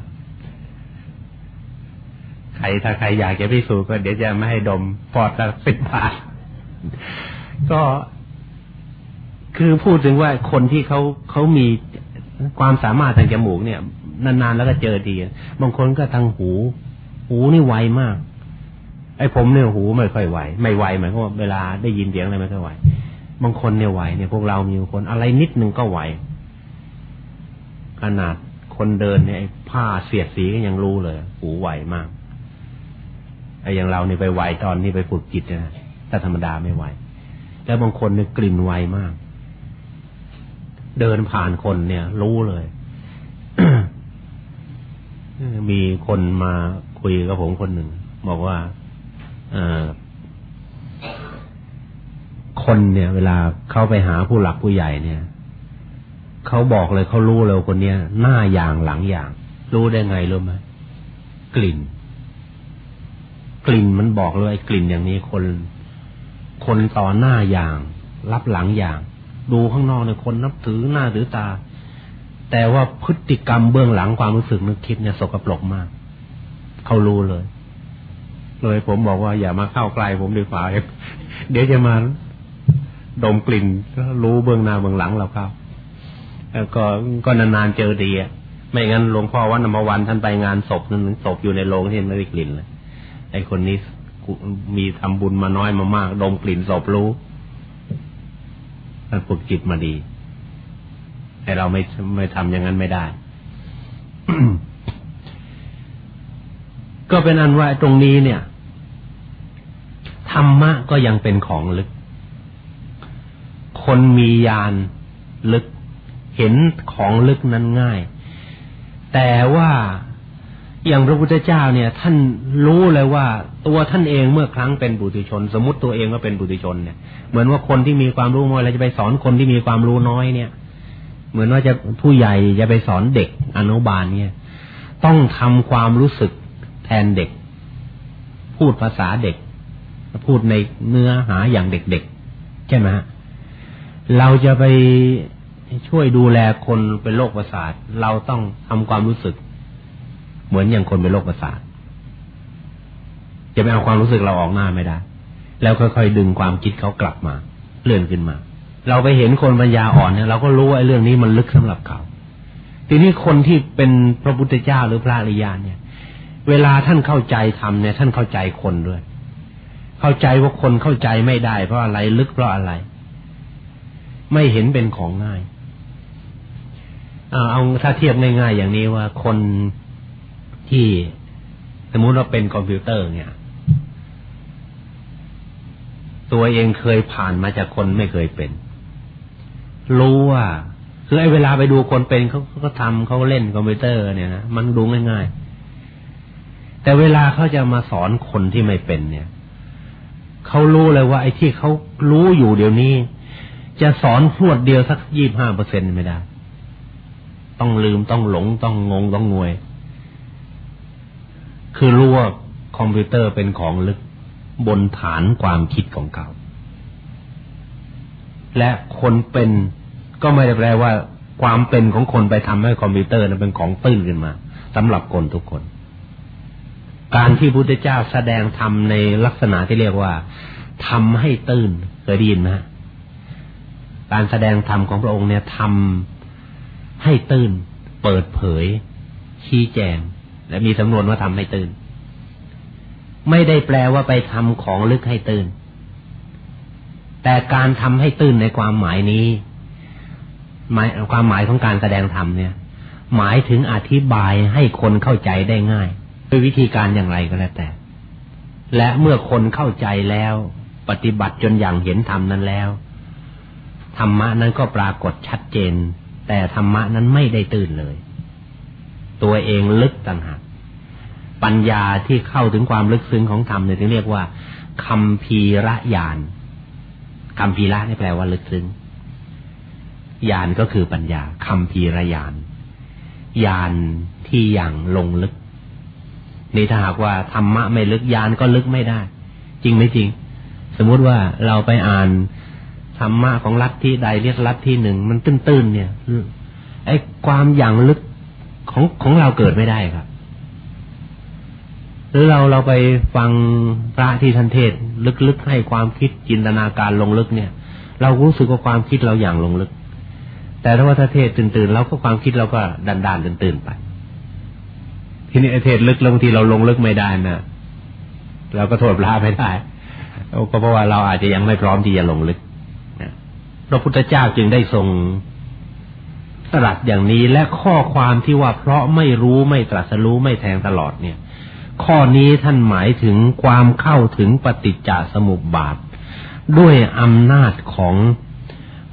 ใครถ้าใครอยากจะพิสูจน์ก็เดี๋ยวจะไม่ให้ดมปอดละสิบบาทก็คือพูดถึงว่าคนที่เขาเขามีความสามารถทางจมูกเนี่ย นานๆแล้วก็เจอดีบางคนก็ทางหู หูนี่ไวมาก ไอ้ผมเนี่ยหูไม่ค่อยไวไม่ไวหมายความว่าเวลาได้ยินเสียงอะไรไม่ค่อยไวบางคนเนี่ยไวเนี่ยพวกเรามีคนอะไรนิดนึงก็ไวขนาดคนเดินเนี่ยผ้าเสียดสีก็ยังรู้เลย หูไวมาก อ้อย่างเราเนี่ยไปไหวตอนนี้ไปฝึกจิตนะแต่ธรรมดาไม่ไหวแล้วบางคนเนี่ยกลิ่นไวมาก เดินผ่านคนเนี่ย รู้เลยมีคนมาคุยกับผมคนหนึ่ง บอกว่าอคนเนี่ย เวลาเข้าไปหาผู้หลักผู้ใหญ่เนี่ยเขาบอกเลยเขารู้เลยคนเนี้ยหน้าอย่างหลังอย่าง รู้ได้ไงรู้ไหมกลิ่น กลิ่นมันบอกเลยไอ้กลิ่นอย่างนี้คน คนต่อหน้าอย่าง รับหลังอย่าง ดูข้างนอกเนี่ยคนนับถือหน้าถือตา แต่ว่าพฤติกรรมเบื้องหลังความรู้สึกนึกคิดเนี่ยสกปรกมาก เขารู้เลย เลยผมบอกว่าอย่ามาเข้าใกล้ผมดีกว่าเดี๋ยวจะมาดมกลิ่นรู้เบื้องหน้าเบื้องหลังเราเข้าก็ก็นานๆเจอดีอะไม่งั้นหลวงพ่อวัดนมวันท่านไปงานศพนั่นศพอยู่ในโรงที่ไม่ได้กลิ่นเลย ไอ้คนนี้มีทำบุญมาน้อยมามากดมกลิ่นศพรู้ท่านฝึกจิตมาดีแต่เราไม่ไม่ทำอย่างนั้นไม่ได้ ก็เป็นอันว่าตรงนี้เนี่ยธรรมะก็ยังเป็นของลึก คนมียานลึก เห็นของลึกนั้นง่าย แต่ว่า อย่างพระพุทธเจ้าเนี่ย ท่านรู้เลยว่า ตัวท่านเองเมื่อครั้งเป็นบุตรชน สมมติตัวเองก็เป็นบุตรชนเนี่ย เหมือนว่าคนที่มีความรู้น้อยเราจะไปสอนคนที่มีความรู้น้อยเนี่ย เหมือนว่าจะผู้ใหญ่จะไปสอนเด็กอนุบาลเนี่ย ต้องทำความรู้สึกแทนเด็ก พูดภาษาเด็ก พูดในเนื้อหาอย่างเด็กๆใช่ไหมฮะเราจะไปช่วยดูแลคนเป็นโรคประสาท เราต้องทำความรู้สึก เหมือนอย่างคนเป็นโรคประสาทจะไปเอาความรู้สึกเราออกหน้าไม่ได้ แล้วค่อยๆดึงความคิดเขากลับมาเลื่อนขึ้นมา เราไปเห็นคนปัญญาอ่อนเนี่ยเราก็รู้ว่าเรื่องนี้มันลึกสำหรับเขา ทีนี้คนที่เป็นพระพุทธเจ้าหรือพระอริยานเนี่ย เวลาท่านเข้าใจทำเนี่ย ท่านเข้าใจคนด้วย เข้าใจว่าคนเข้าใจไม่ได้ เพราะอะไรลึกเพราะอะไร ไม่เห็นเป็นของง่ายเอาถ้าเทียบง่ายๆอย่างนี้ว่าคน ที่สมมุติว่าเป็นคอมพิวเตอร์เนี่ย ตัวเองเคยผ่านมาจากคนไม่เคยเป็น รู้ว่าคือไอ้เวลาไปดูคนเป็นเขาก็ทำเขาเล่นคอมพิวเตอร์เนี่ยนะมันดูง่ายๆ แต่เวลาเขาจะมาสอนคนที่ไม่เป็นเนี่ยเขารู้เลยว่า ไอ้ที่เขารู้อยู่เดี๋ยวนี้ จะสอนพวดเดียวสักยี่บห้าเปอร์เซ็นไม่ได้ ต้องลืมต้องหลงต้องงงต้องงวย คือรู้ว่าคอมพิวเตอร์เป็นของลึกบนฐานความคิดของเขา และคนเป็นก็ไม่ได้แปลว่า ความเป็นของคนไปทำให้คอมพิวเตอร์นั้นเป็นของตื้นขึ้นมาสำหรับคนทุกคน การที่พุทธเจ้าแสดงธรรมในลักษณะที่เรียกว่าทำให้ตื้นเคยได้ยินไหมการแสดงธรรมของพระองค์เนี่ยทำให้ตื้น เปิดเผย ชี้แจง และมีสำนวนว่าทำให้ตื้นไม่ได้แปลว่าไปทำของลึกให้ตื้นแต่การทำให้ตื้นในความหมายนี้หมายความหมายของการแสดงธรรมเนี่ย หมายถึงอธิบายให้คนเข้าใจได้ง่ายด้วยวิธีการอย่างไรก็แล้วแต่ และเมื่อคนเข้าใจแล้ว ปฏิบัติจนอย่างเห็นธรรมนั้นแล้วธรรมะนั้นก็ปรากฏชัดเจน แต่ธรรมะนั้นไม่ได้ตื่นเลย ตัวเองลึกต่างหากปัญญาที่เข้าถึงความลึกซึ้งของธรรมเนี่ยที่เรียกว่าคำพีระยานคำพีระนี่แปลว่าลึกซึ้งญาณก็คือปัญญาคำพีระญาณญาณที่อย่างลงลึกนี่ถ้าหากว่าธรรมะไม่ลึกญาณก็ลึกไม่ได้ จริงไหมจริง สมมุติว่าเราไปอ่านธรรมะของลัทธิใดเรียกลัทธิหนึ่งมันตื้นๆเนี่ยไอ้ความอย่างลึก ของของเราเกิดไม่ได้ครับรือเราเราไปฟังพระที่ท่านเทศลึกๆให้ความคิดจินตนาการลงลึกเนี่ย เรารู้สึกว่าความคิดเราอย่างลงลึก แต่ถ้าว่าถ้าเทศตื่นๆเราก็ความคิดเราก็ดันๆตื่นๆไป ทีนี้เทศลึกบางทีเราลงลึกไม่ได้นะเราก็โทษพระไม่ได้ก็เพราะว่าเราอาจจะยังไม่พร้อมที่จะลงลึกพระพุทธเจ้าจึงได้ทรง สลัดอย่างนี้และข้อความที่ว่าเพราะไม่รู้ไม่ตรัสรู้ไม่แทงตลอดเนี่ย ข้อนี้ท่านหมายถึงความเข้าถึงปฏิจจสมุปบาท ด้วยอำนาจของ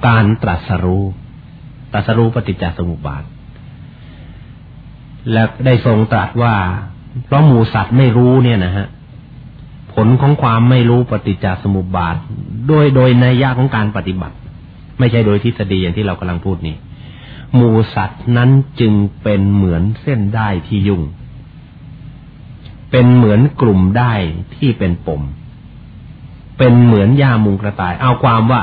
การตรัสรู้ตรัสรู้ปฏิจจสมุปบาท และได้ทรงตรัสว่า เพราะหมูสัตว์ไม่รู้เนี่ยนะฮะผลของความไม่รู้ปฏิจจสมุปบาท โดยโดยในยะของการปฏิบัติ ไม่ใช่โดยทฤษฎีอย่างที่เรากำลังพูดนี่ หมูสัตว์นั้นจึงเป็นเหมือนเส้นได้ที่ยุ่ง เป็นเหมือนกลุ่มได้ที่เป็นปม เป็นเหมือนยามุงกระต่าย เอาความว่า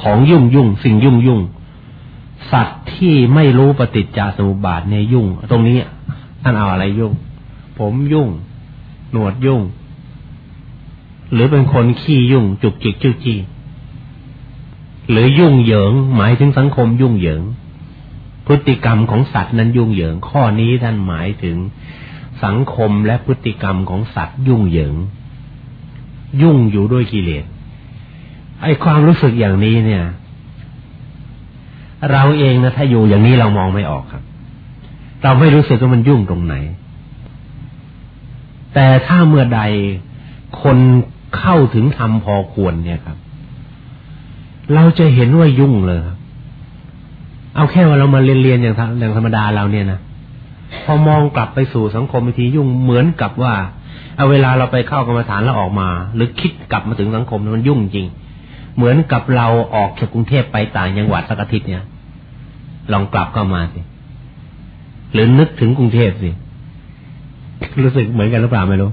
ของยุ่งยุ่งสิ่งยุ่งยุ่งสัตว์ที่ไม่รู้ปฏิจจสมุปบาทเนี่ยยุ่ง ตรงนี้ท่านเอาอะไรยุ่ง ผมยุ่ง หนวดยุ่ง หรือเป็นคนขี้ยุ่ง จุกจิกจิ้วจี้หรือยุ่งเหยิง หมายถึงสังคมยุ่งเหยิง พฤติกรรมของสัตว์นั้นยุ่งเหยิง ข้อนี้ท่านหมายถึงสังคมและพฤติกรรมของสัตว์ยุ่งเหยิง ยุ่งอยู่ด้วยกิเลสไอ้ความรู้สึกอย่างนี้เนี่ย เราเองนะถ้าอยู่อย่างนี้เรามองไม่ออกครับ เราไม่รู้สึกว่ามันยุ่งตรงไหน แต่ถ้าเมื่อใดคนเข้าถึงธรรมพอควรเนี่ยครับ เราจะเห็นว่ายุ่งเลยครับ เอาแค่ว่าเรามาเรียนเรียนอย่างอย่างธรรมดาเราเนี่ยนะพอมองกลับไปสู่สังคมวิธียุ่งเหมือนกับว่าเอาเวลาเราไปเข้ากรรมฐานแล้วออกมา หรือคิดกลับมาถึงสังคมมันยุ่งจริง เหมือนกับเราออกจากกรุงเทพไปต่างจังหวัดสักอาทิตย์เนี่ย ลองกลับก็มาสิหรือนึกถึงกรุงเทพสิรู้สึกเหมือนกันหรือเปล่าไม่รู้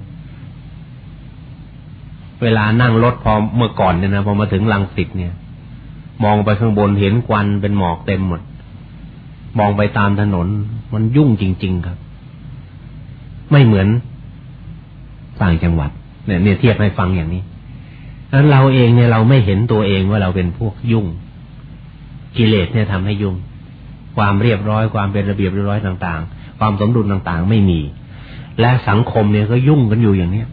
เวลานั่งรถพอเมื่อก่อนเนี่ยนะพอมาถึงลังสิตเนี่ย มองไปข้างบนเห็นควันเป็นหมอกเต็มหมด มองไปตามถนน มันยุ่งจริง ๆ ครับ ไม่เหมือนต่างจังหวัดเนี่ยเนี่ยเทียบให้ฟังอย่างนี้นั้นเราเองเนี่ยเราไม่เห็นตัวเองว่าเราเป็นพวกยุ่ง กิเลสเนี่ยทำให้ยุ่ง ความเรียบร้อยความเป็นระเบียบเรียบร้อยต่าง ๆ ความสมดุลต่างๆ ไม่มี และสังคมเนี่ยก็ยุ่งกันอยู่อย่างเนี้ย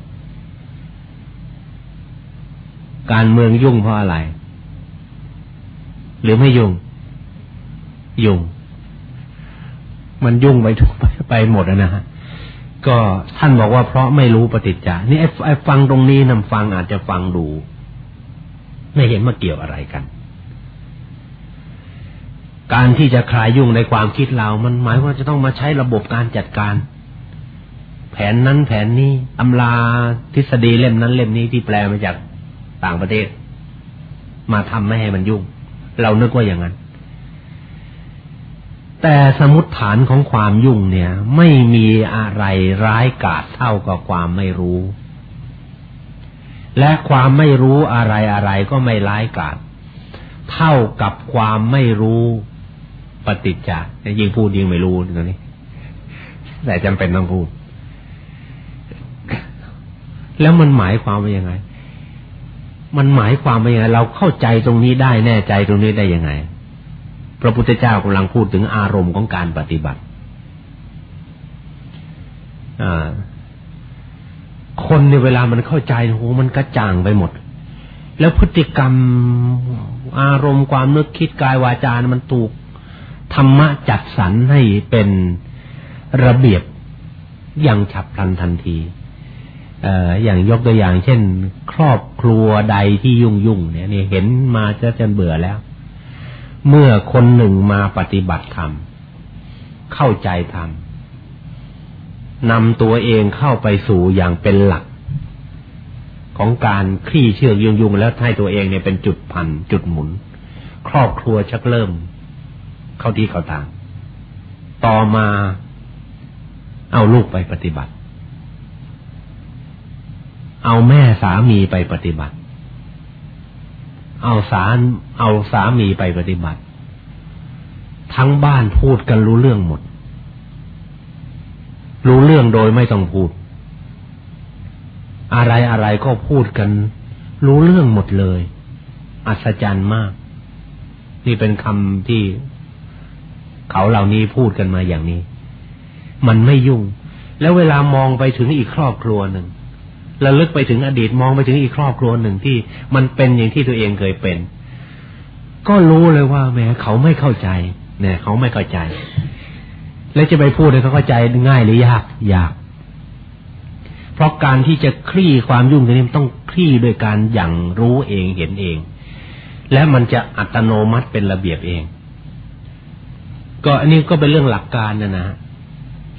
การเมืองยุ่งเพราะอะไร หรือไม่ยุ่ง ยุ่ง มันยุ่งไปทุกไปหมดนะฮะก็ท่านบอกว่าเพราะไม่รู้ปฏิจจานี่ไอ้ฟังตรงนี้นำฟังอาจจะฟังดู ไม่เห็นมาเกี่ยวอะไรกัน การที่จะคลายยุ่งในความคิดเรา มันหมายว่าจะต้องมาใช้ระบบการจัดการ แผนนั้นแผนนี้ตำราทฤษฎีเล่มนั้นเล่มนี้ที่แปลมาจากต่างประเทศ มาทำไม่ให้มันยุ่ง เรานึกว่าอย่างนั้น แต่สมุติฐานของความยุ่งเนี่ย ไม่มีอะไรร้ายกาจเท่ากับความไม่รู้ และความไม่รู้อะไรอะไรก็ไม่ร้ายกาจเท่ากับความไม่รู้ปฏิจจ์ยิ่งพูดยิ่งไม่รู้ตรงนี้ แต่จำเป็นต้องพูด แล้วมันหมายความว่ายังไง มันหมายความว่ายังไง เราเข้าใจตรงนี้ได้แน่ใจตรงนี้ได้ยังไง พระพุทธเจ้ากำลังพูดถึงอารมณ์ของการปฏิบัติคนในเวลามันเข้าใจโหมันกระจ่างไปหมด แล้วพฤติกรรมอารมณ์ความนึกคิดกายวาจามันถูกธรรมะจัดสรรให้เป็นระเบียบอย่างฉับพลันทันทีอออย่างยกตัวอย่าง เช่น ครอบครัวใดที่ยุ่งยุ่งเนี่ยนี่เห็นมาจะจนเบื่อแล้ว เมื่อคนหนึ่งมาปฏิบัติธรรม เข้าใจธรรมนำตัวเองเข้าไปสู่อย่างเป็นหลัก ของการคลี่เชือกยุงยุงแล้วให้ตัวเองเนี่ยเป็นจุดพันจุดหมุน ครอบครัวชักเริ่ม เข้าที่เข้าทาง ต่อมาเอาลูกไปปฏิบัติ เอาแม่สามีไปปฏิบัติ เอาสารเอาสามีไปปฏิบัติ ทั้งบ้านพูดกันรู้เรื่องหมด รู้เรื่องโดยไม่ต้องพูด อะไรอะไรก็พูดกัน รู้เรื่องหมดเลย อัศจรรย์มาก นี่เป็นคำที่เขาเหล่านี้พูดกันมาอย่างนี้ มันไม่ยุ่ง แล้วเวลามองไปถึงอีกครอบครัวหนึ่ง ระลึกไปถึงอดีตมองไปถึงอีกครอบครัวหนึ่งที่มันเป็นอย่างที่ตัวเองเคยเป็น ก็รู้เลยว่าแม้เขาไม่เข้าใจ เนี่ย เขาไม่เข้าใจ แล้วจะไปพูดให้เขาเข้าใจง่ายหรือยากยาก เพราะการที่จะคลี่ความยุ่งตรงนี้ต้องคลี่โดยการอย่างรู้เองเห็นเอง และมันจะอัตโนมัติเป็นระเบียบเอง ก็อันนี้ก็เป็นเรื่องหลักการนะนะ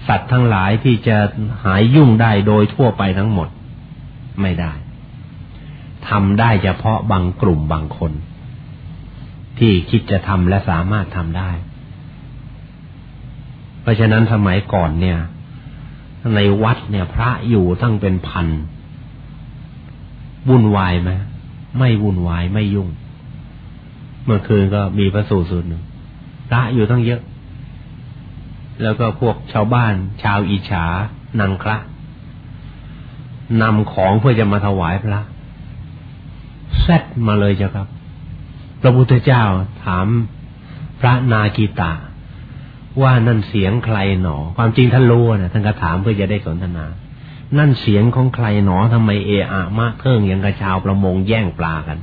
สัตว์ทั้งหลายที่จะหายยุ่งได้โดยทั่วไปทั้งหมด ไม่ได้ทำได้เฉพาะบางกลุ่มบางคน ที่คิดจะทำและสามารถทำได้ เพราะฉะนั้นสมัยก่อนเนี่ย ในวัดเนี่ย พระอยู่ตั้งเป็นพันวุ่นวายไหมไม่วุ่นวายไม่ยุ่ง เมื่อคืนก็มีพระสูตรสูตรหนึ่งพระอยู่ตั้งเยอะ แล้วก็พวกชาวบ้าน ชาวอิจฉานางคระ นำของเพื่อจะมาถวายพระแซดมาเลยจ้ะครับ พระพุทธเจ้าถามพระนากีตาว่านั่นเสียงใครหนอ ความจริงท่านรู้นะท่านก็ถามเพื่อจะได้สนทนา นั่นเสียงของใครหนอทำไมเอะอะมากเทิงอย่างกระชาวประมงแย่งปลากัน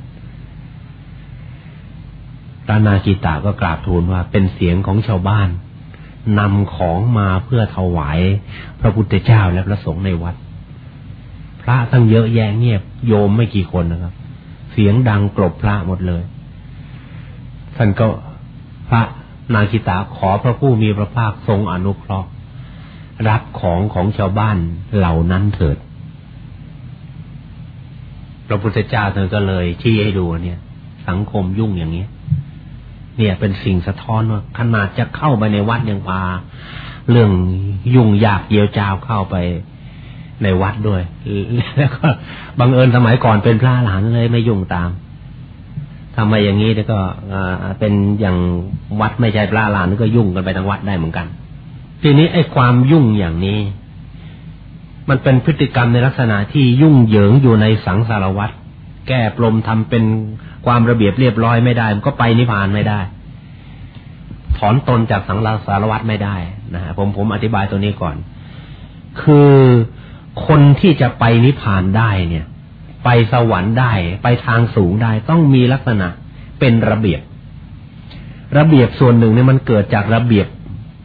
พระนากีตาก็กราบทูลว่าเป็นเสียงของชาวบ้านนำของมาเพื่อถวาย พระพุทธเจ้าและพระสงฆ์ในวัด พระตั้งเยอะแยะเงียบ โยมไม่กี่คนนะครับ เสียงดังกลบพระหมดเลย ท่านก็พระนาคิตาขอพระผู้มีพระภาคทรงอนุเคราะห์ รับของของชาวบ้านเหล่านั้นเถิด พระพุทธเจ้าเธอก็เลยชี้ให้ดูเนี่ย สังคมยุ่งอย่างนี้เนี่ยเป็นสิ่งสะท้อนว่าขนาดจะเข้าไปในวัดยังพาเรื่องยุ่งยากเยียวจาวเข้าไป ในวัดด้วย แล้วก็บังเอิญสมัยก่อนเป็นพระหลานเลยไม่ยุ่งตามทำไมอย่างนี้แล้วก็เป็นอย่างวัดไม่ใช่พระหลานก็ยุ่งกันไปทั้งวัดได้เหมือนกัน ทีนี้ไอ้ความยุ่งอย่างนี้ มันเป็นพฤติกรรมในลักษณะที่ยุ่งเหยิงอยู่ในสังสารวัตรแก้ปลมทำเป็นความระเบียบเรียบร้อยไม่ได้มันก็ไปนิพพานไม่ได้ ถอนตนจากสังสารวัตรไม่ได้นะฮะผมผมอธิบายตัวนี้ก่อน คือ คนที่จะไปนิพพานได้เนี่ย ไปสวรรค์ได้ ไปทางสูงได้ต้องมีลักษณะเป็นระเบียบ ระเบียบส่วนหนึ่งเนี่ยมันเกิดจากระเบียบ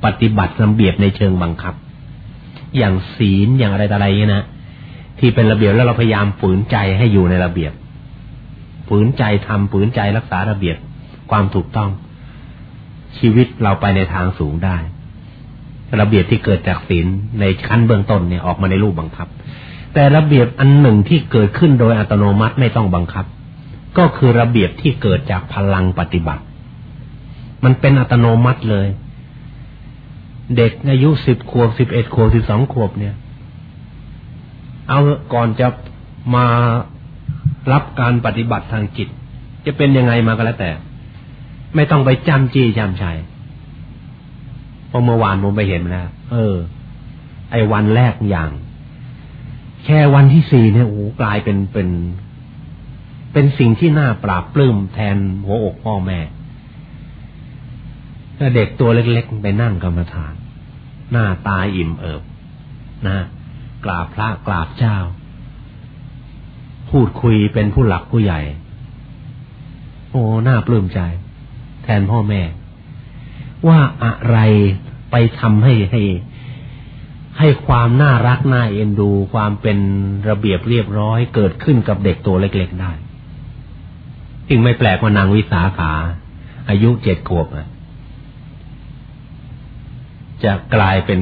ปฏิบัติระเบียบในเชิงบังคับ อย่างศีลอย่างอะไรต่ออะไรเนี่ยนะที่เป็นระเบียบแล้วเราพยายามฝืนใจให้อยู่ในระเบียบ ฝืนใจทำฝืนใจรักษาระเบียบความถูกต้อง ชีวิตเราไปในทางสูงได้ ระเบียบที่เกิดจากศีลในขั้นเบื้องต้นเนี่ยออกมาในรูปบังคับ แต่ระเบียบอันหนึ่งที่เกิดขึ้นโดยอัตโนมัติไม่ต้องบังคับ ก็คือระเบียบที่เกิดจากพลังปฏิบัติ มันเป็นอัตโนมัติเลย เด็กอายุสิบขวบสิบเอ็ดขวบสิบสองขวบเนี่ย เอาก่อนจะมารับการปฏิบัติทางจิต จะเป็นยังไงมาก็แล้วแต่ ไม่ต้องไปจำจี้จำชัย เพราะเมื่อวานผมไปเห็นแล้วเออ ไอ้วันแรกอย่าง แค่วันที่สี่เนี่ยโอ้กลายเป็นเป็น เป็นสิ่งที่น่าปราบปลื้มแทนหัวอกพ่อแม่ถ้าเด็กตัวเล็กๆไปนั่งกรรมฐาน หน้าตาอิ่มเอิบนะกราบพระกราบเจ้า พูดคุยเป็นผู้หลักผู้ใหญ่ โอ้น่าปลื้มใจ แทนพ่อแม่ ว่าอะไรไปทำให้ให้ให้ความน่ารักน่าเอ็นดู ความเป็นระเบียบเรียบร้อยเกิดขึ้นกับเด็กตัวเล็กๆได้จึงไม่แปลกว่านางวิสาขา อายุเจ็ดขวบจะกลายเป็น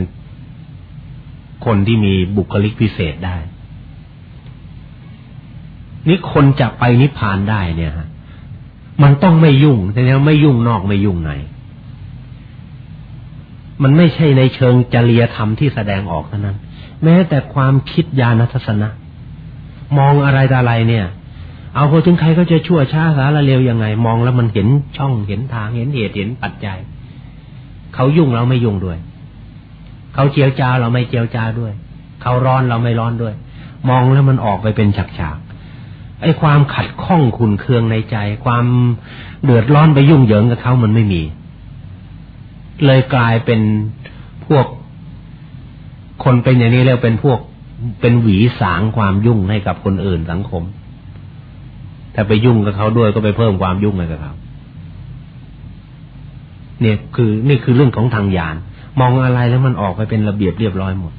คนที่มีบุคลิกพิเศษได้ นี่คนจะไปนิพพานได้เนี่ยฮะมันต้องไม่ยุ่งแต่แล้วไม่ยุ่งนอกไม่ยุ่งใน มันไม่ใช่ในเชิงจริยธรรมที่แสดงออกเท่านั้น แม้แต่ความคิดญาณทัศนะ มองอะไรต่อะไรเนี่ย เอาคนถึงใครก็จะชั่วช้าสารเลวยังไง มองแล้วมันเห็นช่องเห็นทางเห็นเหตุเห็นปัจจัยเขายุ่งเราไม่ยุ่งด้วย เขาเจียวจ้าเราไม่เจียวจ้าด้วย เขาร้อนเราไม่ร้อนด้วย มองแล้วมันออกไปเป็นฉากไอ้ความขัดข้องขุนเคืองในใจ ความเดือดร้อนไปยุ่งเหยิงกับเขามันไม่มี เลยกลายเป็นพวกคนเป็นอย่างนี้แล้วเป็นพวกเป็นหวีสางความยุ่งให้กับคนอื่นสังคม ถ้าไปยุ่งกับเขาด้วยก็ไปเพิ่มความยุ่งให้กับเขาเนี่ยคือนี่คือเรื่องของทางยานมองอะไรแล้วมันออกไปเป็นระเบียบเรียบร้อยหมด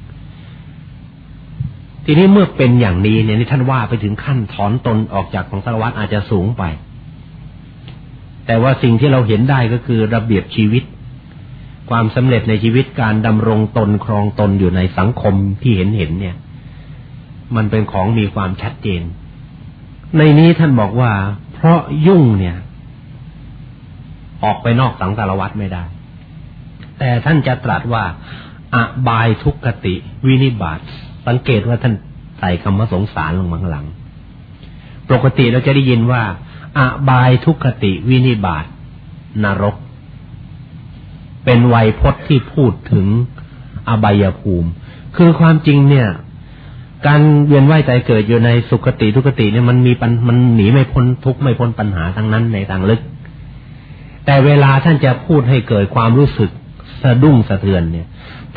ทีนี้เมื่อเป็นอย่างนี้เนี่ยนี่ท่านว่าไปถึงขั้นถอนตนออกจากของสารวัตรอาจจะสูงไป แต่ว่าสิ่งที่เราเห็นได้ก็คือระเบียบชีวิต ความสำเร็จในชีวิตการดำรงตนครองตนอยู่ในสังคมที่เห็นเห็นเนี่ย มันเป็นของมีความชัดเจน ในนี้ท่านบอกว่า เพราะยุ่งเนี่ย ออกไปนอกสังสารวัตรไม่ได้ แต่ท่านจะตรัสว่า อบายทุกขติ วินิบาตสังเกตว่าท่านใส่คำว่าสงสารลงมาข้างหลัง ปกติเราจะได้ยินว่า อบายทุกขติวินิบาตนรก เป็นไวยพจน์ที่พูดถึงอบายภูมิ คือความจริงเนี่ย การเวียนว่ายใจเกิดอยู่ในสุคติทุกติเนี่ยมันมีปัญมันหนีไม่พ้นทุกไม่พ้นปัญหาทั้งนั้นในทางลึก แต่เวลาท่านจะพูดให้เกิดความรู้สึกสะดุ้งสะเทือนเนี่ย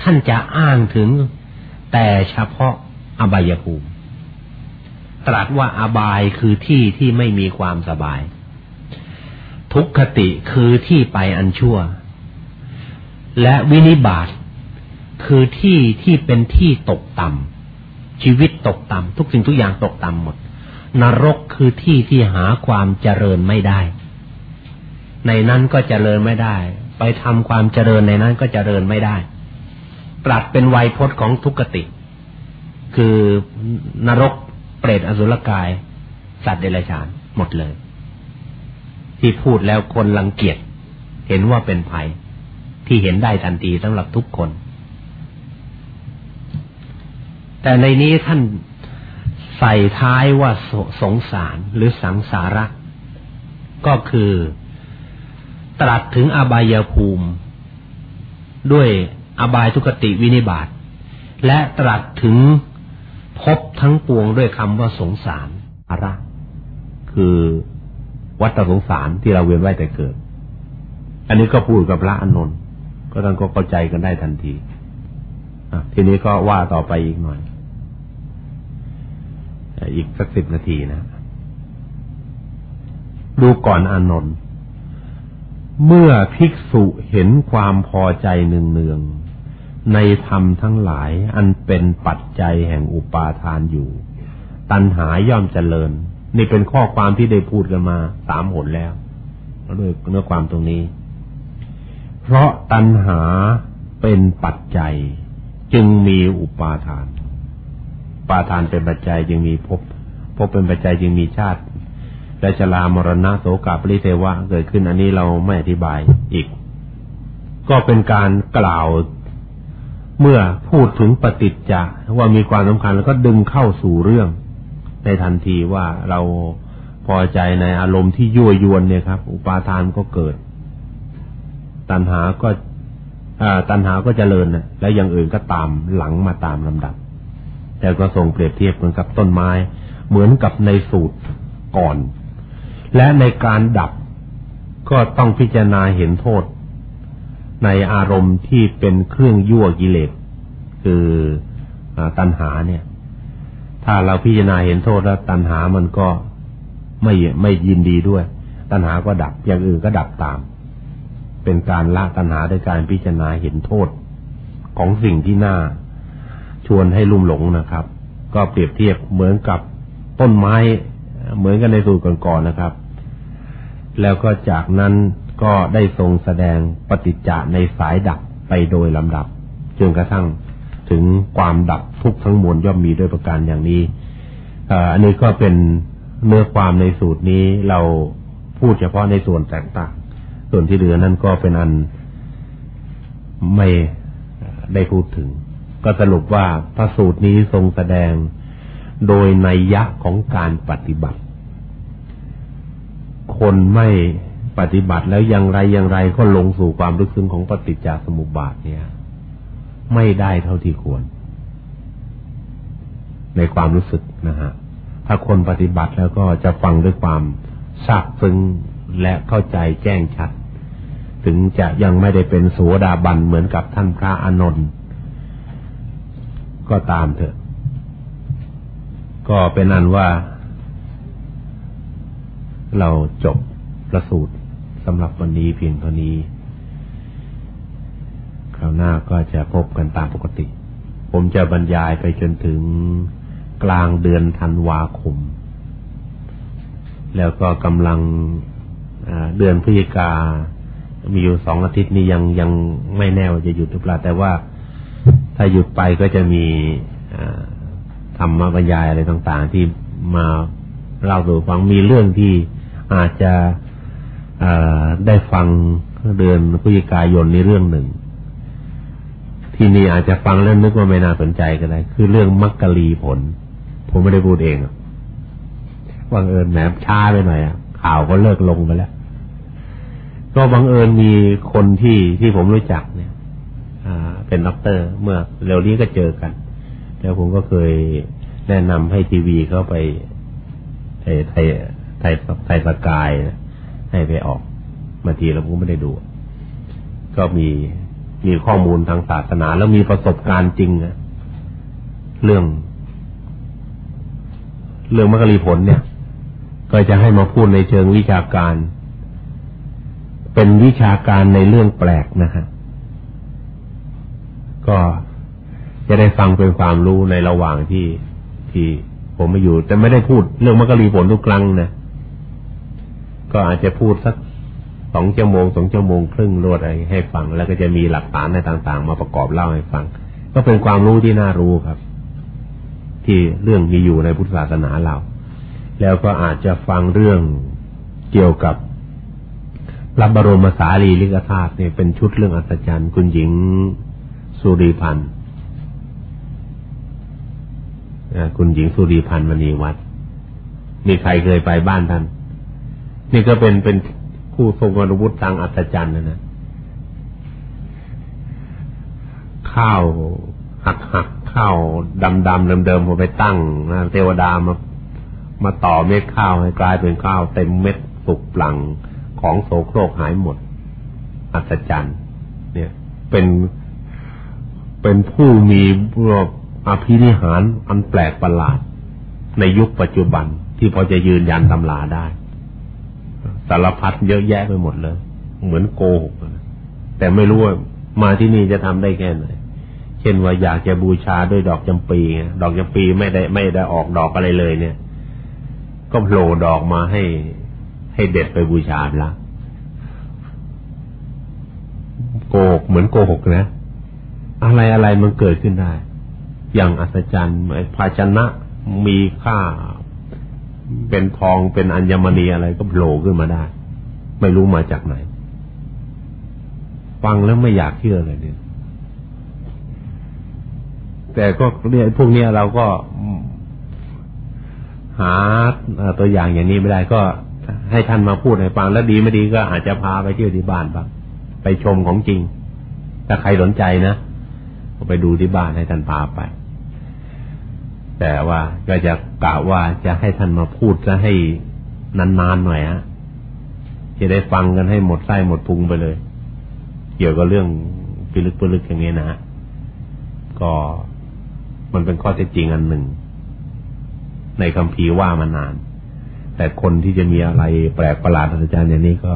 ท่านจะอ้างถึงแต่เฉพาะอบายภูมิ ตรัสว่าอบายคือที่ที่ไม่มีความสบาย ทุกขติคือที่ไปอันชั่ว และวินิบาตคือที่ที่เป็นที่ตกต่ำชีวิตตกต่ำทุกสิ่งทุกอย่างตกต่ำหมด นรกคือที่ที่หาความเจริญไม่ได้ ในนั้นก็เจริญไม่ได้ ไปทำความเจริญในนั้นก็เจริญไม่ได้ ตรัสเป็นไวยพจน์ของทุกขติ คือนรกเปรตอสุรกาย สัตว์เดรัจฉานหมดเลย ที่พูดแล้วคนรังเกียจเห็นว่าเป็นภัย ที่เห็นได้ทันทีสำหรับทุกคน แต่ในนี้ท่านใส่ท้ายว่าสสงสารหรือสังสาระ ก็คือ ตรัสถึงอบายภูมิ ด้วยอบายทุกติวินิบาตและตรัสถึงพบทั้งปวงด้วยคำว่าสงสารอาระ คือวัฏสงสารที่เราเวียนว่ายแต่เกิด อันนี้ก็พูดกับพระอนนท์ ก็ท่านก็เข้าใจกันได้ทันทีทีนี้ก็ว่าต่อไปอีกหน่อย อีกสักสิบนาทีนะ ดูก่อนอานนท์เมื่อภิกษุเห็นความพอใจเนืองๆในธรรมทั้งหลาย อันเป็นปัจจัยแห่งอุปาทานอยู่ ตัณหาย่อมเจริญ นี่เป็นข้อความที่ได้พูดกันมาสามหนแล้วด้วยเนื้อความตรงนี้ เพราะตัณหาเป็นปัจจัย จึงมีอุปาทาน ปาทานเป็นปัจจัยจึงมีภพภพเป็นปัจจัยจึงมีชาติและชรามรณะโสกาปริเทวะเกิดขึ้นอันนี้เราไม่อธิบายอีก ก็เป็นการกล่าวเมื่อพูดถึงปฏิจจะว่ามีความสำคัญแล้วก็ดึงเข้าสู่เรื่อง ในทันทีว่าเราพอใจในอารมณ์ที่ยั่วยวนเนี่ยครับ อุปาทานก็เกิด ตัณหาก็ตัณหาก็เจริญนะแล้วอย่างอื่นก็ตามหลังมาตามลำดับ แต่ก็ทรงเปรียบเทียบเหมือนกับต้นไม้ เหมือนกับในสูตรก่อน และในการดับก็ต้องพิจารณาเห็นโทษ ในอารมณ์ที่เป็นเครื่องยั่วกิเลสคืออตัณหาเนี่ย ถ้าเราพิจารณาเห็นโทษแล้วตัณหามันก็ไม่ไม่ยินดีด้วย ตัณหาก็ดับอย่างอื่นก็ดับตาม เป็นการละตัณหาด้วยการพิจารณาเห็นโทษ ของสิ่งที่น่า ชวนให้ลุ่มหลงนะครับ ก็เปรียบเทียบเหมือนกับต้นไม้ เหมือนกันในสูตรก่อนๆนะครับ แล้วก็จากนั้นก็ได้ทรงแสดงปฏิจจะในสายดับไปโดยลำดับจนกระทั่งถึงความดับทุกทั้งมวลย่อมมีด้วยประการอย่างนี้อันนี้ก็เป็นเนื้อความในสูตรนี้เราพูดเฉพาะในส่วนแตกต่าง ส่วนที่เหลือนั่นก็เป็นอันไม่ได้พูดถึง ก็สรุปว่าพระสูตรนี้ทรงแสดงโดยในยะของการปฏิบัติ คนไม่ปฏิบัติแล้วอย่างไรอย่างไรก็ลงสู่ความลึกซึ้งของปฏิจจสมุปบาทเนี่ย ไม่ได้เท่าที่ควร ในความรู้สึกนะฮะถ้าคนปฏิบัติแล้วก็จะฟังด้วยความซาบซึ้งและเข้าใจแจ้งชัด ถึงจะยังไม่ได้เป็นโสดาบันเหมือนกับท่านพระอานนท์ก็ตามเถอะ ก็เป็นอันว่า เราจบประสูตรสำหรับวันนี้เพียงเท่านี้ คราวหน้าก็จะพบกันตามปกติ ผมจะบรรยายไปจนถึงกลางเดือนธันวาคม แล้วก็กำลังเดือนพฤศจิกา มีอยู่สองอาทิตย์นี้ยังยังไม่แน่ว่าจะหยุดหรือเปล่าแต่ว่าถ้าหยุดไปก็จะมีธรรมบรรยายอะไรต่างๆ ที่มาเล่าสู่ฟังมีเรื่องที่อาจจะได้ฟังเดือนพฤศจิกายนในเรื่องหนึ่ง ที่นี่อาจจะฟังแล้วนึกว่าไม่น่าสนใจก็ได้ คือเรื่องมักกะลีผล ผมไม่ได้พูดเองวังเอิญแหมช้าไปหน่อยอะข่าวก็เลิกลงไปแล้ว ก็บังเอิญมีคนที่ที่ผมรู้จักเนี่ย อ่า เป็นด็อกเตอร์เมื่อเร็วนี้ก็เจอกัน แล้วผมก็เคยแนะนำให้ทีวีเข้าไปไทยไทยไทยไทยสกายให้ไปออกมาทีแล้วผมไม่ได้ดู ก็มีมีข้อมูลทางศาสนา แล้วมีประสบการณ์จริงอะเรื่อง เรื่องมรรคผลเนี่ย ก็จะให้มาพูดในเชิงวิชาการ เป็นวิชาการในเรื่องแปลกนะฮะก็จะได้ฟังเป็นความรู้ในระหว่างที่ที่ผมไม่อยู่ แต่ไม่ได้พูดเรื่องมรรคลีผลทุกครั้งนะก็อาจจะพูดสักสองชั่วโมงสองชั่วโมงครึ่งรวดอะไรให้ฟัง แล้วก็จะมีหลักฐานในต่าง ๆ มาประกอบเล่าให้ฟัง ก็เป็นความรู้ที่น่ารู้ครับ ที่เรื่องมีอยู่ในพุทธศาสนาเรา แล้วก็อาจจะฟังเรื่องเกี่ยวกับ พระบรมสารีริกธาตุเนี่ยเป็นชุดเรื่องอัศจรรย์ คุณหญิงสุริพันธ์คุณหญิงสุริพันธ์มณีวัดมีใครเคยไปบ้านท่าน นี่ก็เป็นเป็นผู้ทรงอนุวุฒิทางอัศจรรย์นะนะข้าวหักหักข้าวดำดำเดิมเดิมผมไปตั้งนะเทวดามามาต่อเม็ดข้าวให้กลายเป็นข้าวเต็มเม็ดสุกปลัง ของโสโครกหายหมด อัศจรรย์ เนี่ย เป็นเป็นผู้มีอภินิหารอันแปลกประหลาด ในยุคปัจจุบันที่พอจะยืนยันตำราได้ สารพัดเยอะแยะไปหมดเลย เหมือนโกหกแต่ไม่รู้ว่ามาที่นี่จะทำได้แค่ไหนเช่นว่าอยากจะบูชาด้วยดอกจำปีดอกจำปีไม่ได้ไม่ได้ออกดอกอะไรเลย เนี่ย ก็โผล่ดอกมาให้ ให้เด็ดไปบูชาละโกหกเหมือนโกหกนะ อะไรอะไรมันเกิดขึ้นได้ อย่างอัศจรรย์ภาชนะมีค่าเป็นทองเป็นอัญมณีอะไรก็โผล่ขึ้นมาได้ ไม่รู้มาจากไหน ฟังแล้วไม่อยากเชื่อเลยเนี่ย แต่ก็เนี่ยพวกนี้เราก็หาตัวอย่างอย่างนี้ไม่ได้ก็ ให้ท่านมาพูดให้ฟังแล้วดีไม่ดีก็อาจจะพาไปเที่ยวที่บ้านบ้างไปชมของจริง ถ้าใครสนใจนะก็ไปดูที่บ้านให้ท่านพาไป แต่ว่าก็จะกล่าวว่าจะให้ท่านมาพูดจะให้นานๆหน่อยฮะจะได้ฟังกันให้หมดไส้หมดพุงไปเลย เกี่ยวกับเรื่องปิลึกปิลึกอย่างนี้นะฮะก็มันเป็นข้อเท็จจริงอันหนึ่ง ในคำพีว่ามานาน แต่คนที่จะมีอะไรแปลกประหลาดอาจารย์อย่างนี้ก็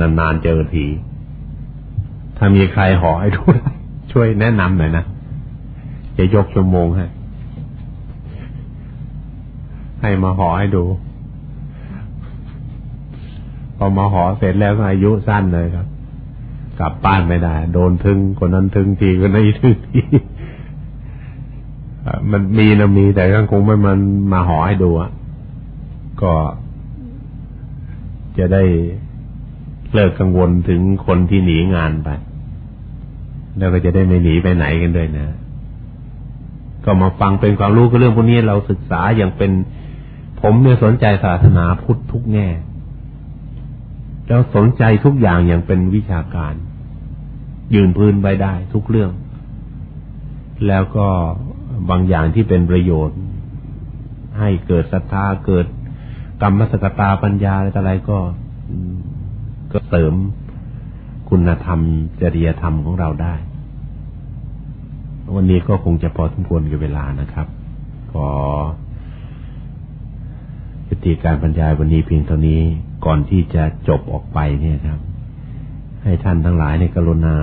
นานๆเจอที ถ้ามีใครหอให้ดูช่วยแนะนำหน่อยนะ จะยกชั่วโมงให้ ให้มาหอให้ดู พอมาหอเสร็จแล้วอายุสั้นเลยครับ กลับบ้านไม่ได้ โดนทึงคนนั้นทึงทีคนนี้ทึงที มันมีนะมีแต่ก็คงไม่มันมาหอให้ดูอะก็จะได้เลิกกังวลถึงคนที่หนีงานไป แล้วก็จะได้ไม่หนีไปไหนกันด้วยนะ ก็มาฟังเป็นความรู้ก็เรื่องพวกนี้เราศึกษาอย่างเป็น ผมเนี่ยสนใจศาสนาพุทธทุกแง่ แล้วสนใจทุกอย่างอย่างเป็นวิชาการ ยืนพื้นไปได้ทุกเรื่อง แล้วก็ บางอย่างที่เป็นประโยชน์ ให้เกิดศรัทธาเกิดกรรมสกตาปัญญาอะไรก็ก็เสริมคุณธรรม จริยธรรมของเราได้ วันนี้ก็คงจะพอสมควรกับเวลานะครับ ขอพิธีการบรรยายวันนี้เพียงเท่านี้ก่อนที่จะจบออกไปเนี่ยครับ ให้ท่านทั้งหลายในกรุณา